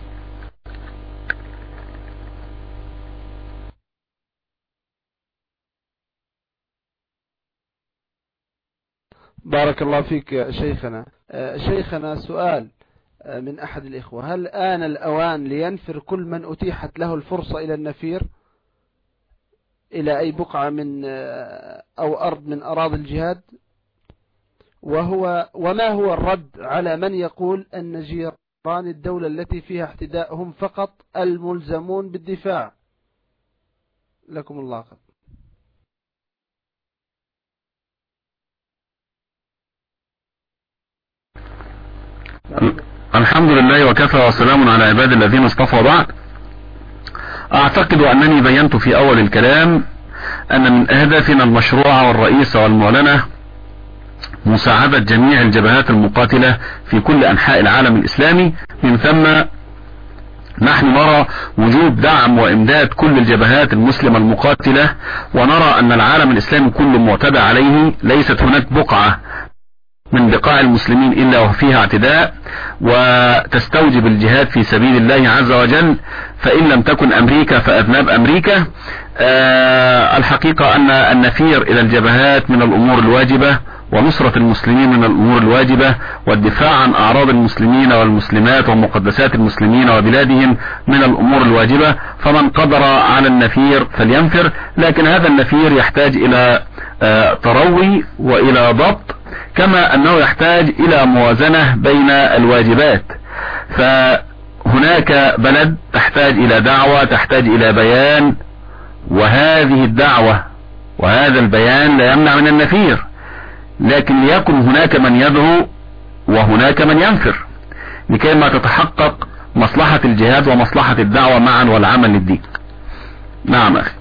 Speaker 3: بارك الله فيك يا شيخنا. آه، شيخنا سؤال. من أحد الإخوة. هل آن الأوان لينفر كل من أتيحت له الفرصة إلى النفير؟ إلى أي بقعة من آه، أو أرض من أراضي الجهاد؟ وهو وما هو الرد على من يقول أن جيران الدولة التي فيها احتداء هم فقط الملزمون بالدفاع؟ لكم الله خير.
Speaker 1: الحمد لله وكفى وسلام على عباد الذين اصطفى بعد. أعتقد أنني بينت في أول الكلام أن من أهدافنا المشروعة والرئيسة والمعلنة مساعدة جميع الجبهات المقاتلة في كل أنحاء العالم الإسلامي. من ثم نحن نرى وجوب دعم وإمداد كل الجبهات المسلمة المقاتلة ونرى أن العالم الإسلامي كله معتدى عليه. ليست هناك بقعة من بقاع المسلمين إلا وفيها اعتداء وتستوجب الجهاد في سبيل الله عز وجل فإن لم تكن أمريكا فأذناب أمريكا. آه الحقيقة أن النفير إلى الجبهات من الأمور الواجبة ونصرة المسلمين من الأمور الواجبة والدفاع عن أعراض المسلمين والمسلمات ومقدسات المسلمين وبلادهم من الأمور الواجبة فمن قدر على النفير فلينفر لكن هذا النفير يحتاج إلى آه تروي وإلى ضبط كما أنه يحتاج إلى موازنة بين الواجبات. فهناك بلد تحتاج إلى دعوة تحتاج إلى بيان وهذه الدعوة وهذا البيان لا يمنع من النفير لكن ليكن هناك من يدعو وهناك من ينفر لكي ما تتحقق مصلحة الجهاد ومصلحة الدعوة معا والعمل للدين. نعم أخي.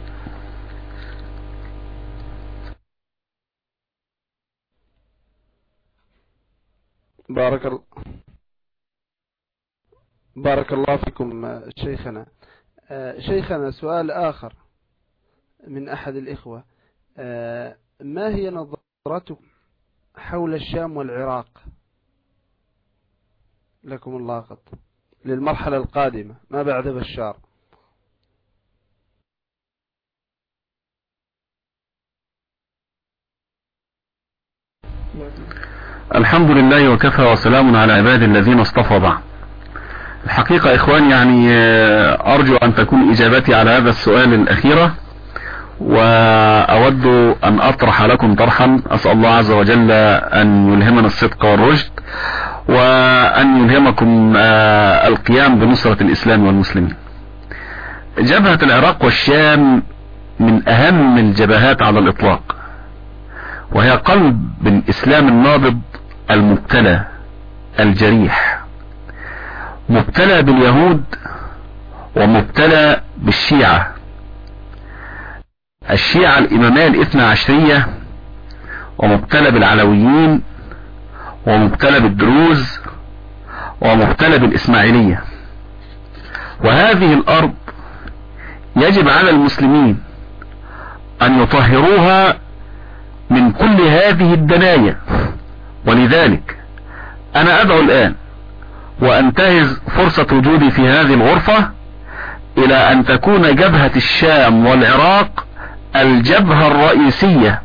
Speaker 3: بارك الله بارك الله فيكم شيخنا. آه، شيخنا سؤال آخر من أحد الإخوة. آه، ما هي نظرتك حول الشام والعراق؟ لكم الله قد للمرحلة القادمة ما بعد بشار.
Speaker 1: الحمد لله وكفى وسلام على عباد الذين اصطفى بعد. الحقيقة إخوان يعني آه، أرجو أن تكون إجابتي على هذا السؤال الاخيرة وأود أن أطرح لكم طرحا. أسأل الله عز وجل أن يلهمنا الصدق والرشد وأن يلهمكم آه، القيام بنصرة الإسلام والمسلمين. جبهة العراق والشام من أهم الجبهات على الإطلاق وهي قلب الإسلام النابض المبتلى الجريح. مبتلى باليهود ومبتلى بالشيعة. الشيعة الإمامية الاثنى عشرية ومبتلى بالعلويين ومبتلى بالدروز ومبتلى بالإسماعيلية. وهذه الأرض يجب على المسلمين أن يطهروها من كل هذه الدنايا. ولذلك أنا أدعو الآن وأنتهز فرصة وجودي في هذه الغرفة إلى أن تكون جبهة الشام والعراق الجبهة الرئيسية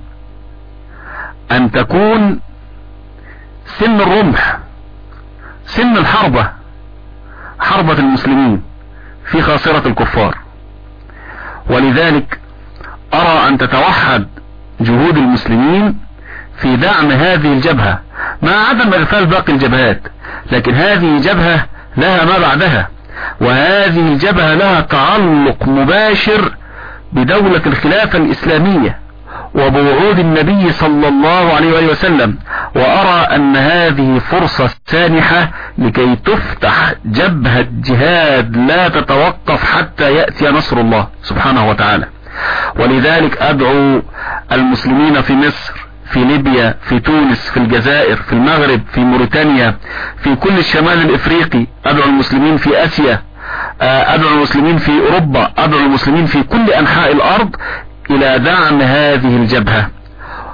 Speaker 1: أن تكون سن الرمح سن الحربة حربة المسلمين في خاصرة الكفار. ولذلك أرى أن تتوحد جهود المسلمين في دعم هذه الجبهة مع عدم اغفال باقي الجبهات لكن هذه جبهة لها ما بعدها وهذه الجبهة لها تعلق مباشر بدولة الخلافة الإسلامية وبوعود النبي صلى الله عليه وسلم وأرى أن هذه فرصة سانحة لكي تفتح جبهة جهاد لا تتوقف حتى يأتي نصر الله سبحانه وتعالى. ولذلك أدعو المسلمين في مصر في ليبيا في تونس في الجزائر في المغرب في موريتانيا في كل الشمال الإفريقي. أدعو المسلمين في آسيا آه، أدعو المسلمين في أوروبا أدعو المسلمين في كل أنحاء الأرض إلى دعم هذه الجبهة.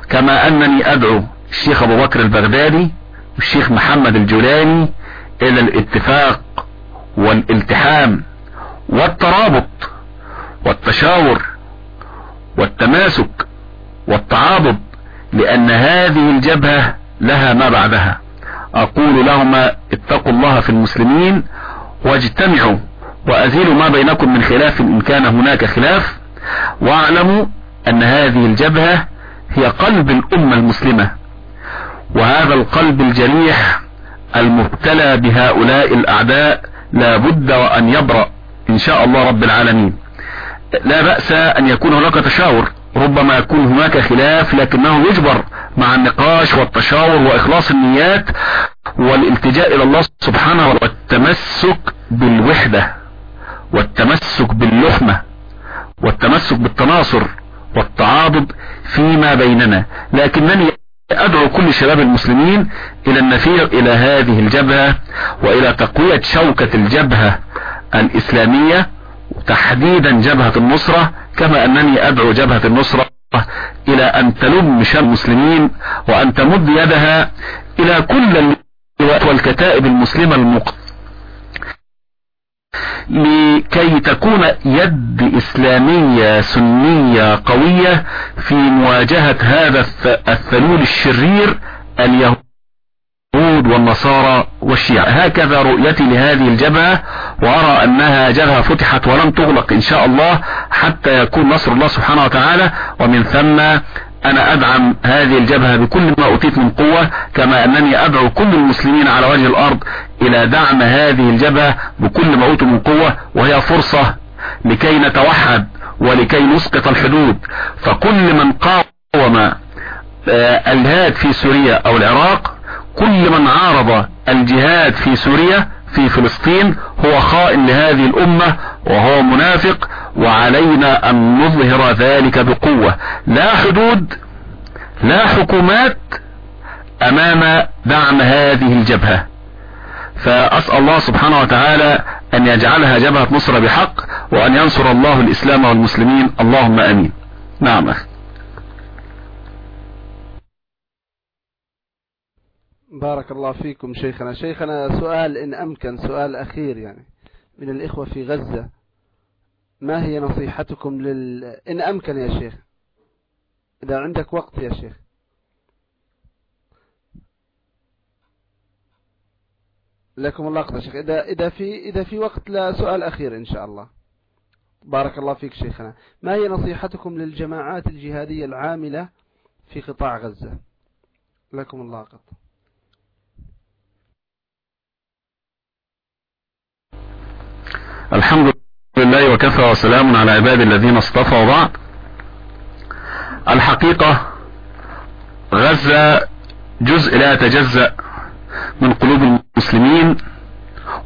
Speaker 1: كما أنني أدعو الشيخ أبو بكر البغدادي والشيخ محمد الجولاني إلى الاتفاق والالتحام والترابط والتشاور والتماسك والتعاضد لأن هذه الجبهة لها ما بعدها. أقول لهما اتقوا الله في المسلمين واجتمعوا وأزيلوا ما بينكم من خلاف إن كان هناك خلاف. واعلموا أن هذه الجبهة هي قلب الأمة المسلمة وهذا القلب الجريح المبتلى بهؤلاء الأعداء لا بد وأن يبرأ إن شاء الله رب العالمين. لا بأس أن يكون هناك تشاور ربما يكون هناك خلاف لكنه يجبر مع النقاش والتشاور وإخلاص النيات والالتجاء إلى الله سبحانه والتمسك بالوحدة والتمسك باللحمة والتمسك بالتناصر والتعاضد فيما بيننا. لكنني أدعو كل شباب المسلمين إلى النفير إلى هذه الجبهة وإلى تقوية شوكة الجبهة الإسلامية تحديدا جبهة النصرة كما أنني أدعو جبهة النصرة إلى أن تلم شمل المسلمين وأن تمد يدها إلى كل والكتائب المسلمة المق لكي تكون يد إسلامية سنية قوية في مواجهة هذا الثلول الشرير اليهود والنصارى والشيعة. هكذا رؤيتي لهذه الجبهة وأرى أنها جبهة فتحت ولن تغلق إن شاء الله حتى يكون نصر الله سبحانه وتعالى. ومن ثم أنا أدعم هذه الجبهة بكل ما اتيت من قوة كما أنني أدعو كل المسلمين على وجه الأرض إلى دعم هذه الجبهة بكل ما أوتوا من قوة وهي فرصة لكي نتوحد ولكي نسقط الحدود. فكل من قاوم الجهاد في سوريا أو العراق كل من عارض الجهاد في سوريا في فلسطين هو خائن لهذه الأمة وهو منافق وعلينا أن نظهر ذلك بقوة. لا حدود لا حكومات أمام دعم هذه الجبهة. فأسأل الله سبحانه وتعالى أن يجعلها جبهة نصر بحق وأن ينصر الله الإسلام والمسلمين. اللهم آمين. نعم أخي.
Speaker 3: بارك الله فيكم شيخنا. شيخنا سؤال إن أمكن سؤال أخير يعني من الإخوة في غزة. ما هي نصيحتكم لل إن أمكن يا شيخ؟ إذا عندك وقت يا شيخ. لكم الله قدر شيخ. إذا, إذا, في إذا في وقت لسؤال أخير إن شاء الله. بارك الله فيك شيخنا. ما هي نصيحتكم للجماعات الجهادية العاملة في قطاع غزة؟ لكم الله قدر.
Speaker 1: الحمد لله وكفى وسلام على عباد الذين اصطفى وبعد الحقيقة غزة جزء لا يتجزأ من قلوب المسلمين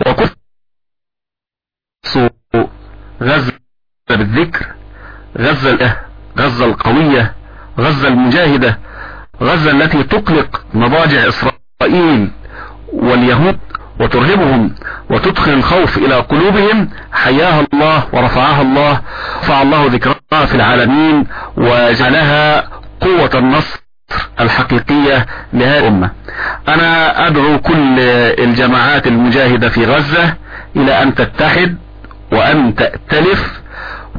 Speaker 1: وكل غزة بالذكر غزة غزة القوية غزة المجاهدة غزة التي تقلق مضاجع إسرائيل واليهود. وترهبهم وتدخل الخوف إلى قلوبهم حياها الله ورفعها الله رفع الله ذكرها في العالمين وجعلها قوة النصر الحقيقية لهذه الأمة. أنا أدعو كل الجماعات المجاهدة في غزة إلى أن تتحد وأن تأتلف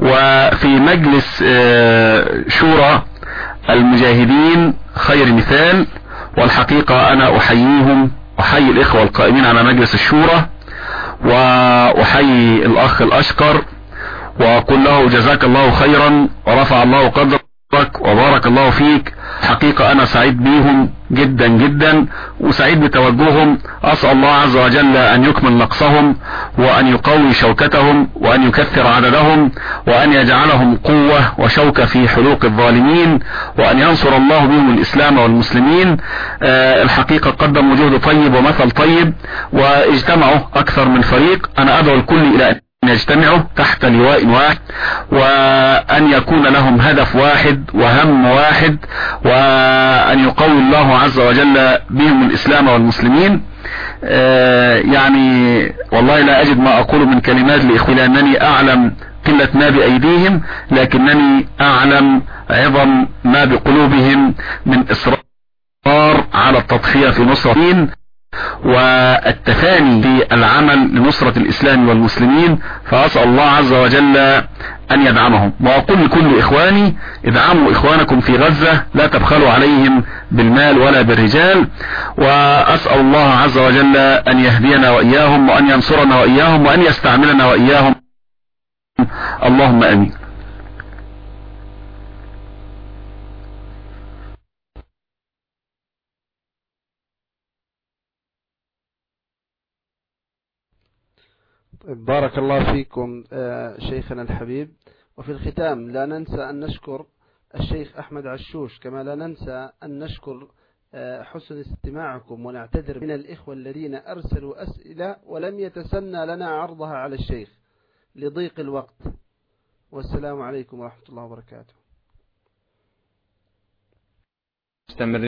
Speaker 1: وفي مجلس شورى المجاهدين خير مثال والحقيقة أنا أحييهم أحيي الإخوة القائمين على مجلس الشورى وأحيي الأخ الأشقر وأقول له جزاك الله خيرا ورفع الله قدرك وبارك الله فيك. حقيقة أنا سعيد بيهم. جدا جدا وسعيد بتوجههم أسأل الله عز وجل أن يكمل نقصهم وأن يقوي شوكتهم وأن يكثر عددهم وأن يجعلهم قوة وشوكة في حلوق الظالمين وأن ينصر الله بهم الإسلام والمسلمين. أه الحقيقة قدموا جهد طيب ومثل طيب واجتمعوا أكثر من فريق. أنا أدعو الكل إلى يجتمعوا تحت لواء واحد وأن يكون لهم هدف واحد وهم واحد وأن يقوي الله عز وجل بهم الإسلام والمسلمين. آه، يعني والله لا أجد ما أقول من كلمات لإخوة لأنني أعلم قلة ما بأيديهم لكنني أعلم عظم ما بقلوبهم من إصرار على التضحية في نصرة الدين. والتفاني في العمل لنصرة الإسلام والمسلمين فأسأل الله عز وجل أن يدعمهم. وأقول لكل إخواني ادعموا إخوانكم في غزة لا تبخلوا عليهم بالمال ولا بالرجال. وأسأل الله عز وجل أن يهدينا وإياهم وأن ينصرنا وإياهم وأن يستعملنا وإياهم. اللهم أمين.
Speaker 3: بارك الله فيكم آه، شيخنا الحبيب. وفي الختام لا ننسى أن نشكر الشيخ أحمد عشوش كما لا ننسى أن نشكر آه، حسن استماعكم ونعتذر من الإخوة الذين أرسلوا أسئلة ولم يتسنى لنا عرضها على الشيخ لضيق الوقت. والسلام عليكم ورحمة الله وبركاته.
Speaker 4: مستمرين